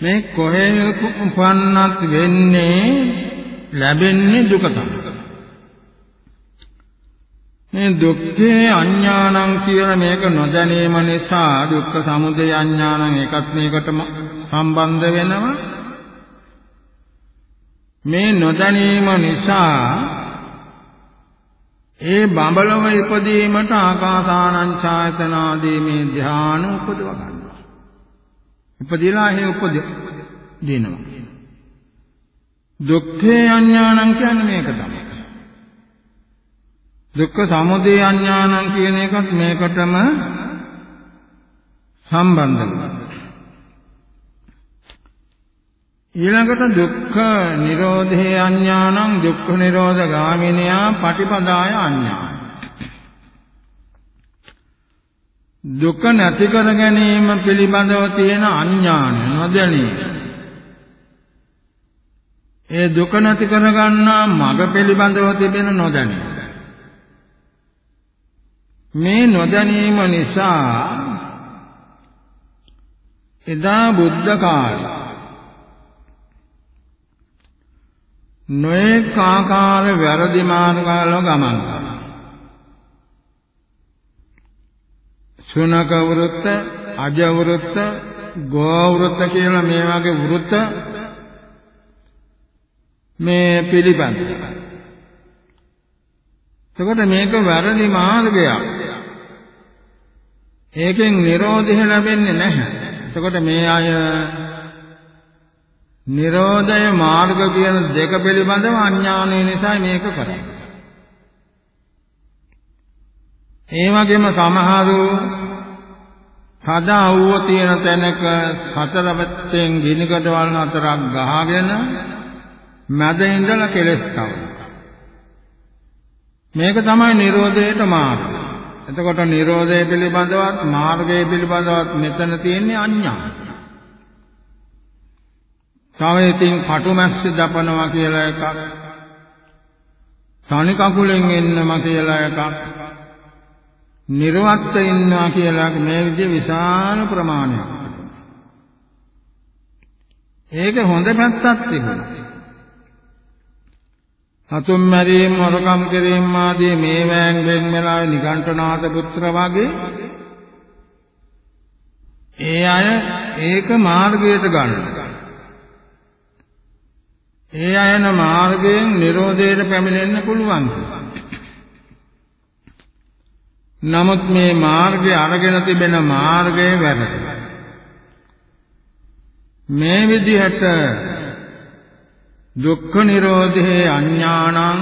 මේ කොහේ උපන්නත් වෙන්නේ ලැබෙන්නේ දුක තමයි. මේ දුක්ඛේ අඥානං කියලා මේක නොදැනීම නිසා දුක්ඛ සමුදය අඥානං එකත් මේකටම සම්බන්ධ වෙනවා මේ නොදැනීම නිසා ඒ බඹලව ඉපදීමට ආකාසානං ඡායතන ආදී මේ ධානය උපදව ගන්නවා. ඉපදීලා ඒ උපද දිනවා. දුක්ඛේ අඥානං කියන්නේ මේක තමයි. දුක්ඛ සමුදය අඥානං කියන එකත් මේකටම සම්බන්ධ ඊළඟට දුක්ඛ නිරෝධේ අඥානං දුක්ඛ නිරෝධ ගාමිනියා පටිපදාය අඥාන. දුක නැති කර ගැනීම පිළිබඳව තියෙන අඥාන නොදැනීම. ඒ දුක නැති කර ගන්නා මඟ පිළිබඳව තිබෙන නොදැනීම. මේ නොදැනීම නිසා එදා බුද්ධ කාලේ නොඑක ආකාර වැරදි මාර්ගවල ගමන් කරනවා. සුනක වෘත්ත, අජ වෘත්ත, ගෝ වෘත්ත කියලා මේ වගේ වෘත්ත මේ පිළිබඳ. එතකොට මේක වැරදි මාර්ගයක්. ඒකෙන් Nirodha ලැබෙන්නේ නැහැ. එතකොට මේ අය Nirodha මාර්ග කියන දෙක පිළිබඳව අඥානය නිසා මේක කරන්නේ. ඒ වගේම සමහරු සදා වූ තියෙන තැනක සතර පැත්තෙන් ගිනිකඩවල් හතරක් ගහගෙන මැද ඉඳලා කෙලස් මේක තමයි Nirodhaයට මාර්ගය. එතකොට Nirodha පිළිබඳවත් මාර්ගය පිළිබඳවත් මෙතන තියෙන්නේ අඥානය. තව ඉතින් කටුමැස්ස දපනවා කියලා එකක්. තනි කකුලෙන් එන්නම කියලා එකක්. නිර්වත්ත ඉන්නවා කියලා මේ විදිහ විශාල ප්‍රමාණයක්. ඒක හොඳ පැත්තක් තිබුණා. සතුම් මැරීම හොරකම් කිරීම ආදී මේ වෑන් වෙන් වෙලා නිකණ්ඨනාථ පුත්‍ර වගේ ඒ අය ඒක මාර්ගයට ගන්නවා. ඒ අයන මාර්ගයෙන් Nirodheට පැමිණෙන්න පුළුවන්. නමුත් මේ මාර්ගය අරගෙන තිබෙන මාර්ගය වැරදි. මේ විදිහට දුක්ඛ නිරෝධේ අඥානං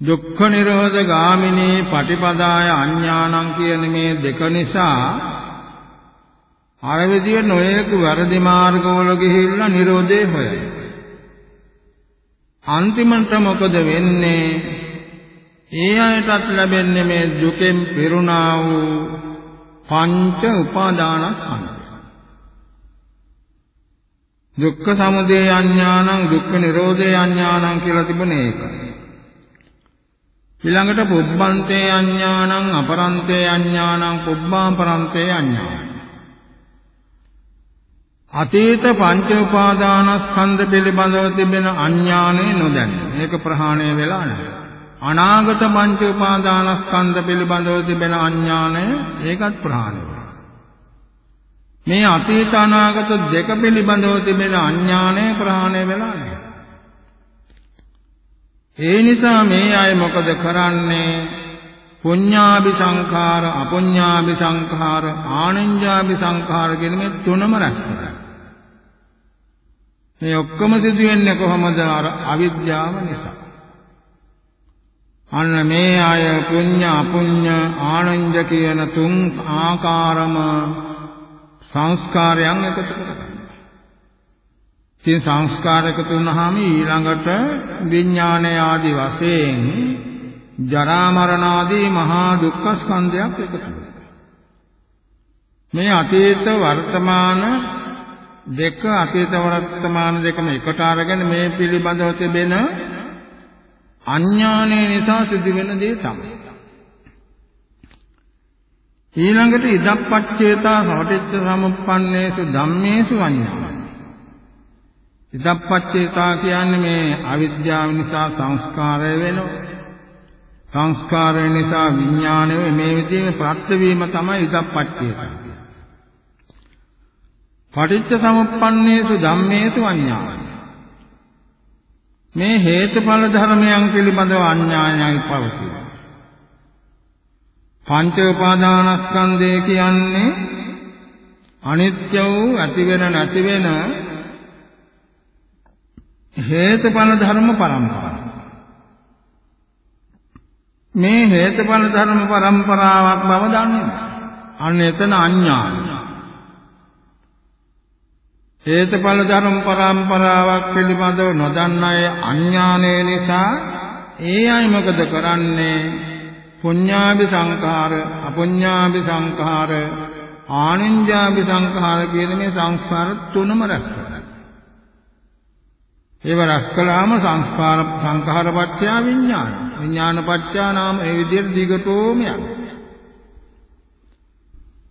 දුක්ඛ නිරෝධ ගාමිනී පටිපදාය අඥානං කියන මේ දෙක නිසා අර විදිය නොයෙක් වැරදි මාර්ගවල ගිහිල්ලා Nirodhe හොයයි. අන්තිමට මොකද වෙන්නේ? ඒ අයටත් ලැබෙන්නේ මේ දුකෙන් පිරුණා වූ පංච උපාදානස්කන්ධ. දුක්ඛ සමුදය අඥානං දුක්ඛ නිරෝධය අඥානං කියලා තිබුණේ ඒක. ඊළඟට පුබ්බන්තේ අඥානං අපරන්තේ අඥානං පුබ්බාපරන්තේ අඥානං අතීත පංච උපාදානස්කන්ධ පිළිබඳව තිබෙන අඥානය නොදැනේ. ඒක ප්‍රහාණය වෙලා නැහැ. අනාගත පංච උපාදානස්කන්ධ පිළිබඳව තිබෙන අඥානය ඒකත් ප්‍රහාණය වෙනවා. මේ අතීත අනාගත දෙක පිළිබඳව තිබෙන අඥානය ප්‍රහාණය වෙලා නැහැ. ඒ නිසා මේ අය මොකද කරන්නේ? පුඤ්ඤාභි සංඛාර, අපුඤ්ඤාභි සංඛාර, ආනඤ්ඤාභි සංඛාර කියන මේ තුනම රැස් කරනවා. මේ ඔක්කොම සිදු වෙන්නේ කොහොමද? අර අවිද්‍යාව නිසා. අන්න මේ අය පුඤ්ඤ අපුඤ්ඤ ආනන්ද කියන තුන් ආකාරම සංස්කාරයන් එකතු කරගන්නවා. ඉතින් සංස්කාර එකතු වුණාම ඊළඟට විඥානය ආදී වශයෙන් ජරා මරණ ආදී මහා දුක්ඛ ස්කන්ධයක් එකතු වෙනවා. මේ අතීත වර්තමාන දෙක අතීත වර්තමාන දෙකම එකට අරගෙන මේ පිළිබඳව තිබෙන අඥානය නිසා සිදුවෙන දේ තමයි. ඊළඟට ඉදප්පච්චේතා සවටිච්ච සමුප්පන්නේසු ධම්මේසු අඤ්ඤා. ඉදප්පච්චේතා කියන්නේ මේ අවිද්‍යාව නිසා සංස්කාරය වෙනවා. සංස්කාරය නිසා විඥානය මේ විදිහේ ප්‍රත්‍යවීම තමයි ඉදප්පච්චේතා. පටිච්ච සමුප්පන්නේසු ධම්මේසු අඤ්ඤා. මේ හේතුඵල ධර්මයන් පිළිබඳව අඥානයයි පවතී. පංච උපාදානස්කන්ධය කියන්නේ අනිත්‍ය වූ ඇති වෙන නැති වෙන හේතුඵල ධර්ම පරම්පරාව. මේ හේතුඵල ධර්ම පරම්පරාවක් බව දන්නේ. අන්න එතන අඥානයි. හේතුඵල ධර්ම පරම්පරාවක් පිළිබඳව නොදන්න අය අඥානය නිසා ඒ අය මොකද කරන්නේ පුඤ්ඤාභි සංඛාර අපුඤ්ඤාභි සංඛාර ආනිඤ්ඤාභි සංඛාර කියන මේ සංස්කාර තුනම රැස් කරනවා ඒව රැස් කළාම සංස්කාර සංඛාරපච්චය විඥාන. විඥානපච්චය නාම ඒ විදිහට දිගටම යනවා.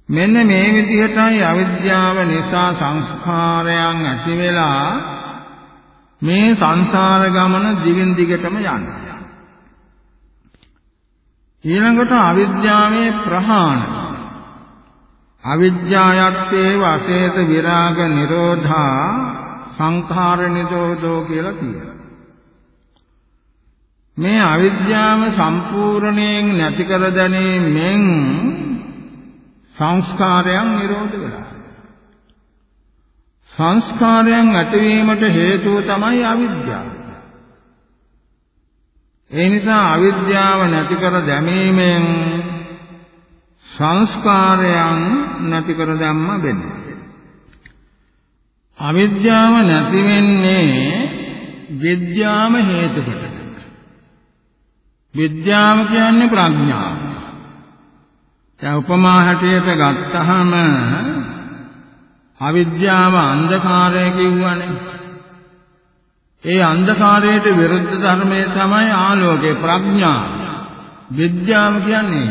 මෙන්න මේ විදිහටයි අවිද්‍යාව නිසා සංස්කාරයන් ඇති වෙලා මේ සංසාර ගමන දිගින් දිගටම යන්නේ. ඊළඟට අවිද්‍යාවේ ප්‍රහාණ. අවිද්‍යාවත්තේ වශේත විරාග නිරෝධා සංඛාර නිරෝධෝ කියලා කියනවා. මේ අවිද්‍යාව සම්පූර්ණයෙන් නැති කර දැනීමෙන් සංස්කාරයන් නිරෝධ වෙලා. සංස්කාරයන් ඇතිවීමට හේතුව තමයි අවිද්‍යාව. ඒ නිසා අවිද්‍යාව නැති කර දැමීමෙන් සංස්කාරයන් නැති කර දැම්ම වෙන්නේ. අවිද්‍යාව නැති වෙන්නේ විද්‍යාම හේතු කොට. විද්‍යාව කියන්නේ ප්‍රඥාව. දැන් උපමා හැටියට ගත්තහම අවිද්‍යාව අන්ධකාරය කිව්වනේ. ඒ අන්ධකාරයට විරුද්ධ ධර්මයේ තමයි ආලෝකේ ප්‍රඥාව. විද්‍යාව කියන්නේ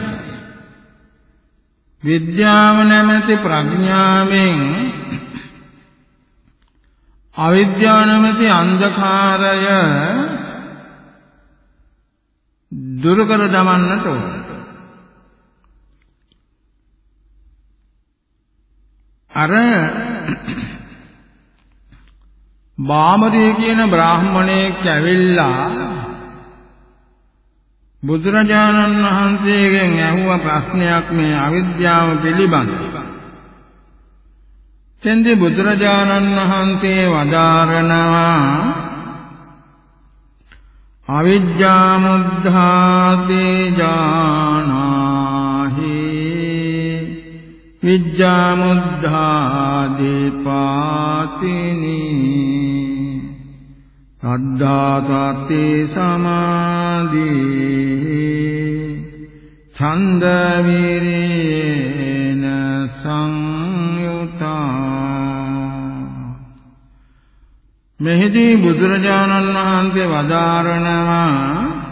විද්‍යාව නැමැති ප්‍රඥාවෙන් අවිද්‍යාව නැමැති අන්ධකාරය දුරු කර දමන්නට ඕන. අර බාමරේ කියන බ්‍රාහමණයෙක් ඇවිල්ලා බුදුරජාණන් වහන්සේගෙන් ඇහුව ප්‍රශ්නයක් මේ අවිද්‍යාව පිළිබඳව. තෙන්දී බුදුරජාණන් වහන්සේ වදාරනවා අවිද්‍යාමුද්ධාතේ ජානා විජ්ජාමුද්ධාදීපාතිනි සද්ධා සති සමාධි ඡන්ද විරේන සංයුතා මෙහිදී බුදුරජාණන් වහන්සේ වදාරනවා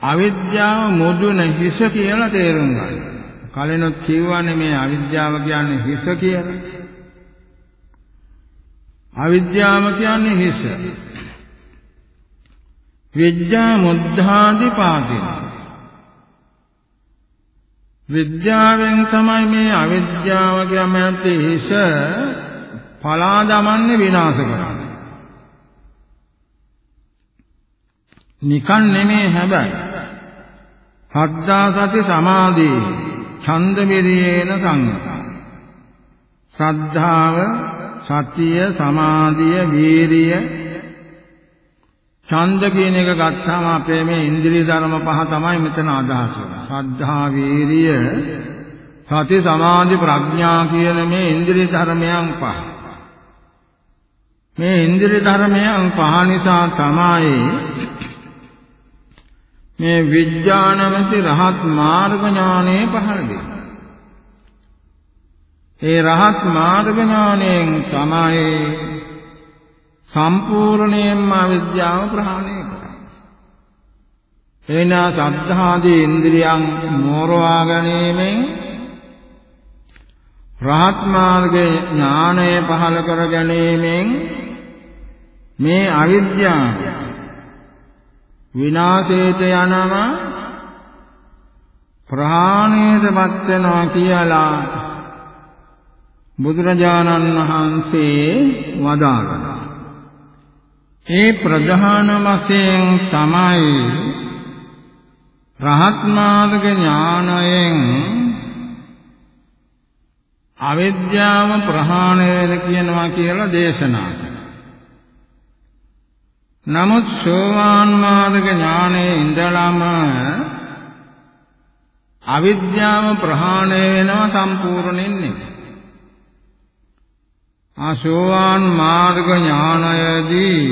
අවිද්‍යාව මුදුන හිස කියලා තේරුම් ගන්න. කලිනුත් කියවන්නේ මේ අවිද්‍යාව කියන්නේ හිස කියලා. අවිද්‍යාව කියන්නේ හිස. විද්‍යා මුද්ධාදි පාදින. විද්‍යාවෙන් තමයි මේ අවිද්‍යාව කියන්නේ හිස පලා දමන්නේ විනාශ කරන්නේ. නිකන් නෙමේ හැබැයි. සද්දා සති සමාධි ඡන්ද විරේන සංයතා ශ්‍රද්ධාව සතිය සමාධිය වීරිය ඡන්ද කියන එක ගත්තාම අපේ මේ ඉන්ද්‍රිය ධර්ම පහ තමයි මෙතන අදහස් වෙන්නේ. සද්ධා, වීරිය, සති, සමාධි, ප්‍රඥා කියන මේ ඉන්ද්‍රිය ධර්මයන් පහ. මේ ඉන්ද්‍රිය ධර්මයන් පහ නිසා තමයි මේ විඥානමති රහත් මාර්ග ඥානෙ පහළ වෙන්නේ. ඒ රහත් මාර්ග ඥාණයෙන් තමයි සම්පූර්ණයෙන්ම අවිද්‍යාව ප්‍රහාණය කරන්නේ. එනා සද්ධාදී ඉන්ද්‍රියන් මෝරවා ගැනීමෙන් රහත් මාර්ගයේ ඥානය පහළ කර ගැනීමෙන් මේ අවිද්‍යාව විනාශයට යනවා ප්‍රහාණයටපත් වෙනවා කියලා බුදුරජාණන් වහන්සේ වදාළා. ඒ ප්‍රධාන වශයෙන් තමයි රහත් මාර්ග ඥානයෙන් අවිද්‍යාව ප්‍රහාණය වෙන කියනවා කියලා දේශනා නමුත් සෝවාන් මාර්ග ඥානයේ ඉඳලම අවිද්‍යාව ප්‍රහාණය වෙනවා සම්පූර්ණයෙන් නෙවෙයි. ආසෝවාන් මාර්ග ඥානයදී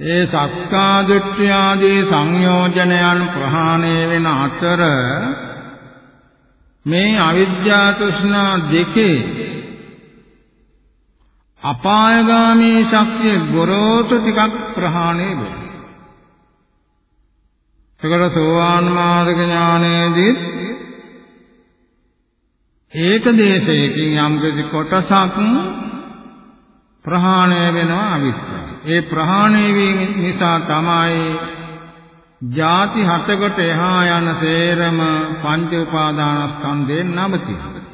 ඒ සක්කා දෘෂ්ටි ආදී සංයෝජනයන් ප්‍රහාණය වෙන අතර මේ අවිද්‍යා තෘෂ්ණා දෙකේ අපායගාමී ශක්තිය ගොරෝසු ටිකක් ප්‍රහාණය වෙනවා. ඒකට සෝවාන් මාර්ග ඥානයේදී ඒක දේශයකින් යම්කිසි කොටසක් ප්‍රහාණය වෙනවා අවිද්‍යාව. ඒ ප්‍රහාණය වීම නිසා තමයි ಜಾති හතකට එහා යන සේරම පංච උපාදානස්කන්ධයෙන් නවතින්නේ.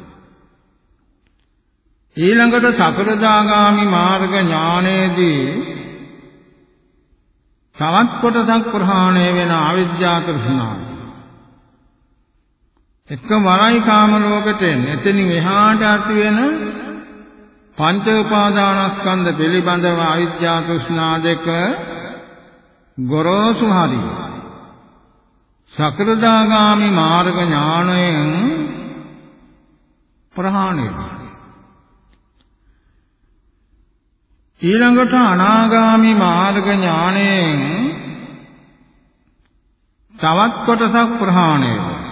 ඊළඟට සකලදාගාමි මාර්ග ඥානයේදී තවත් කොටසක් ප්‍රහාණය වෙන අවිද්‍යා තෘෂ්ණාව. එකවරයි කාම ලෝකෙට එන්නේ. එතනින් එහාට ඇති වෙන පංච උපාදානස්කන්ධ පිළිබඳව අවිද්‍යා තෘෂ්ණා දෙක ගොරෝසු හරි. සකලදාගාමි මාර්ග ඥාණයෙන් ප්‍රහාණය වෙනවා. ඊළඟට අනාගාමි මාර්ග ඥාණයෙන් තවත් කොටසක් ප්‍රහාණය වෙනවා.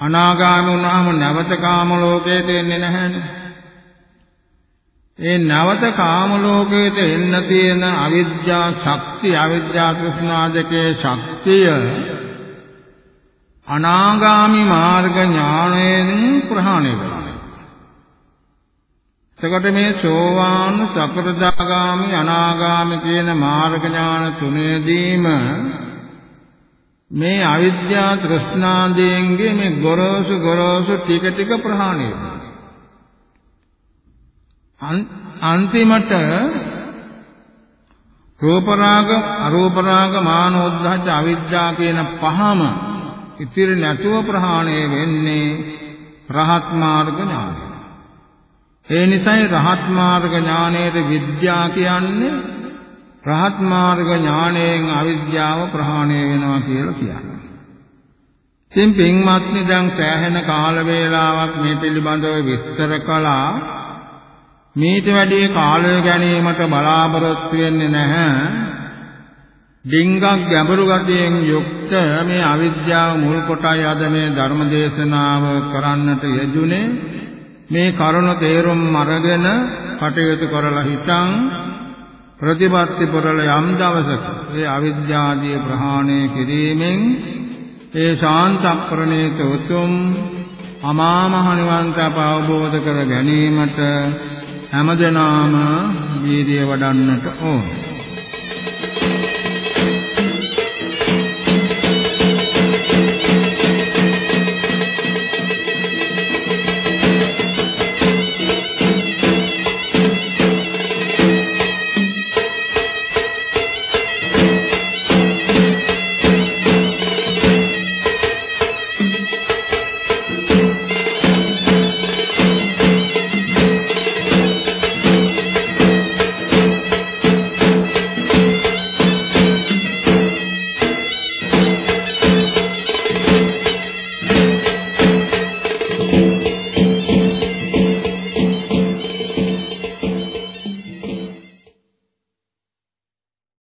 අනාගාමී වුණාම නැවත කාම ලෝකයට එන්නේ නැහැනේ. ඒ නැවත කාම ලෝකයට එන්න තියෙන අවිද්‍යා ශක්තිය, අවිද්‍යා තෘෂ්ණා දෙකේ ශක්තිය අනාගාමි මාර්ග ඥාණයෙන් ප්‍රහාණය වෙනවා. එතකොට මේ සෝවාන් සකෘදාගාමි අනාගාමි කියන මාර්ග ඥාන තුනේදීම මේ අවිද්‍යා තෘෂ්ණාදීන්ගේ මේ ගොරෝසු ගොරෝසු ටික ටික ප්‍රහාණය අන්තිමට රූප රාග අරූප රාග මානෝද්ධච්ච අවිද්‍යා කියන පහම ඉතිරි නැතුව ප්‍රහාණය වෙන්නේ රහත් මාර්ග ඥානය. ඒ නිසයි රහත් මාර්ග ඥානයේ විද්‍යා කියන්නේ රහත් මාර්ග ඥාණයෙන් අවිද්‍යාව ප්‍රහාණය වෙනවා කියලා කියන්නේ. ඉතින් පින්වත්නි දැන් සෑහෙන කාල වේලාවක් මේ පිළිබඳව විස්තර කළා. මේට වැඩි කාලය ගැනීමට බලාපොරොත්තු වෙන්නේ නැහැ. ඩිංගක් ගැඹුරු ගතියෙන් යුක්ත මේ අවිද්‍යාව මුල් කොටයි අද මේ ධර්ම දේශනාව කරන්නට යෙදුනේ. මේ කරුණ තේරුම් අරගෙන කටයුතු කරලා හිටන් ප්‍රතිපත්ති පුරල යම් දවසක ඒ අවිද්‍යාදී ප්‍රහාණය කිරීමෙන් ඒ ශාන්ත ප්‍රණීත උතුම් අමා මහ නිවන් තප අවබෝධ කර ගැනීමට හැමදෙනාම වීර්ය වඩන්නට ඕන.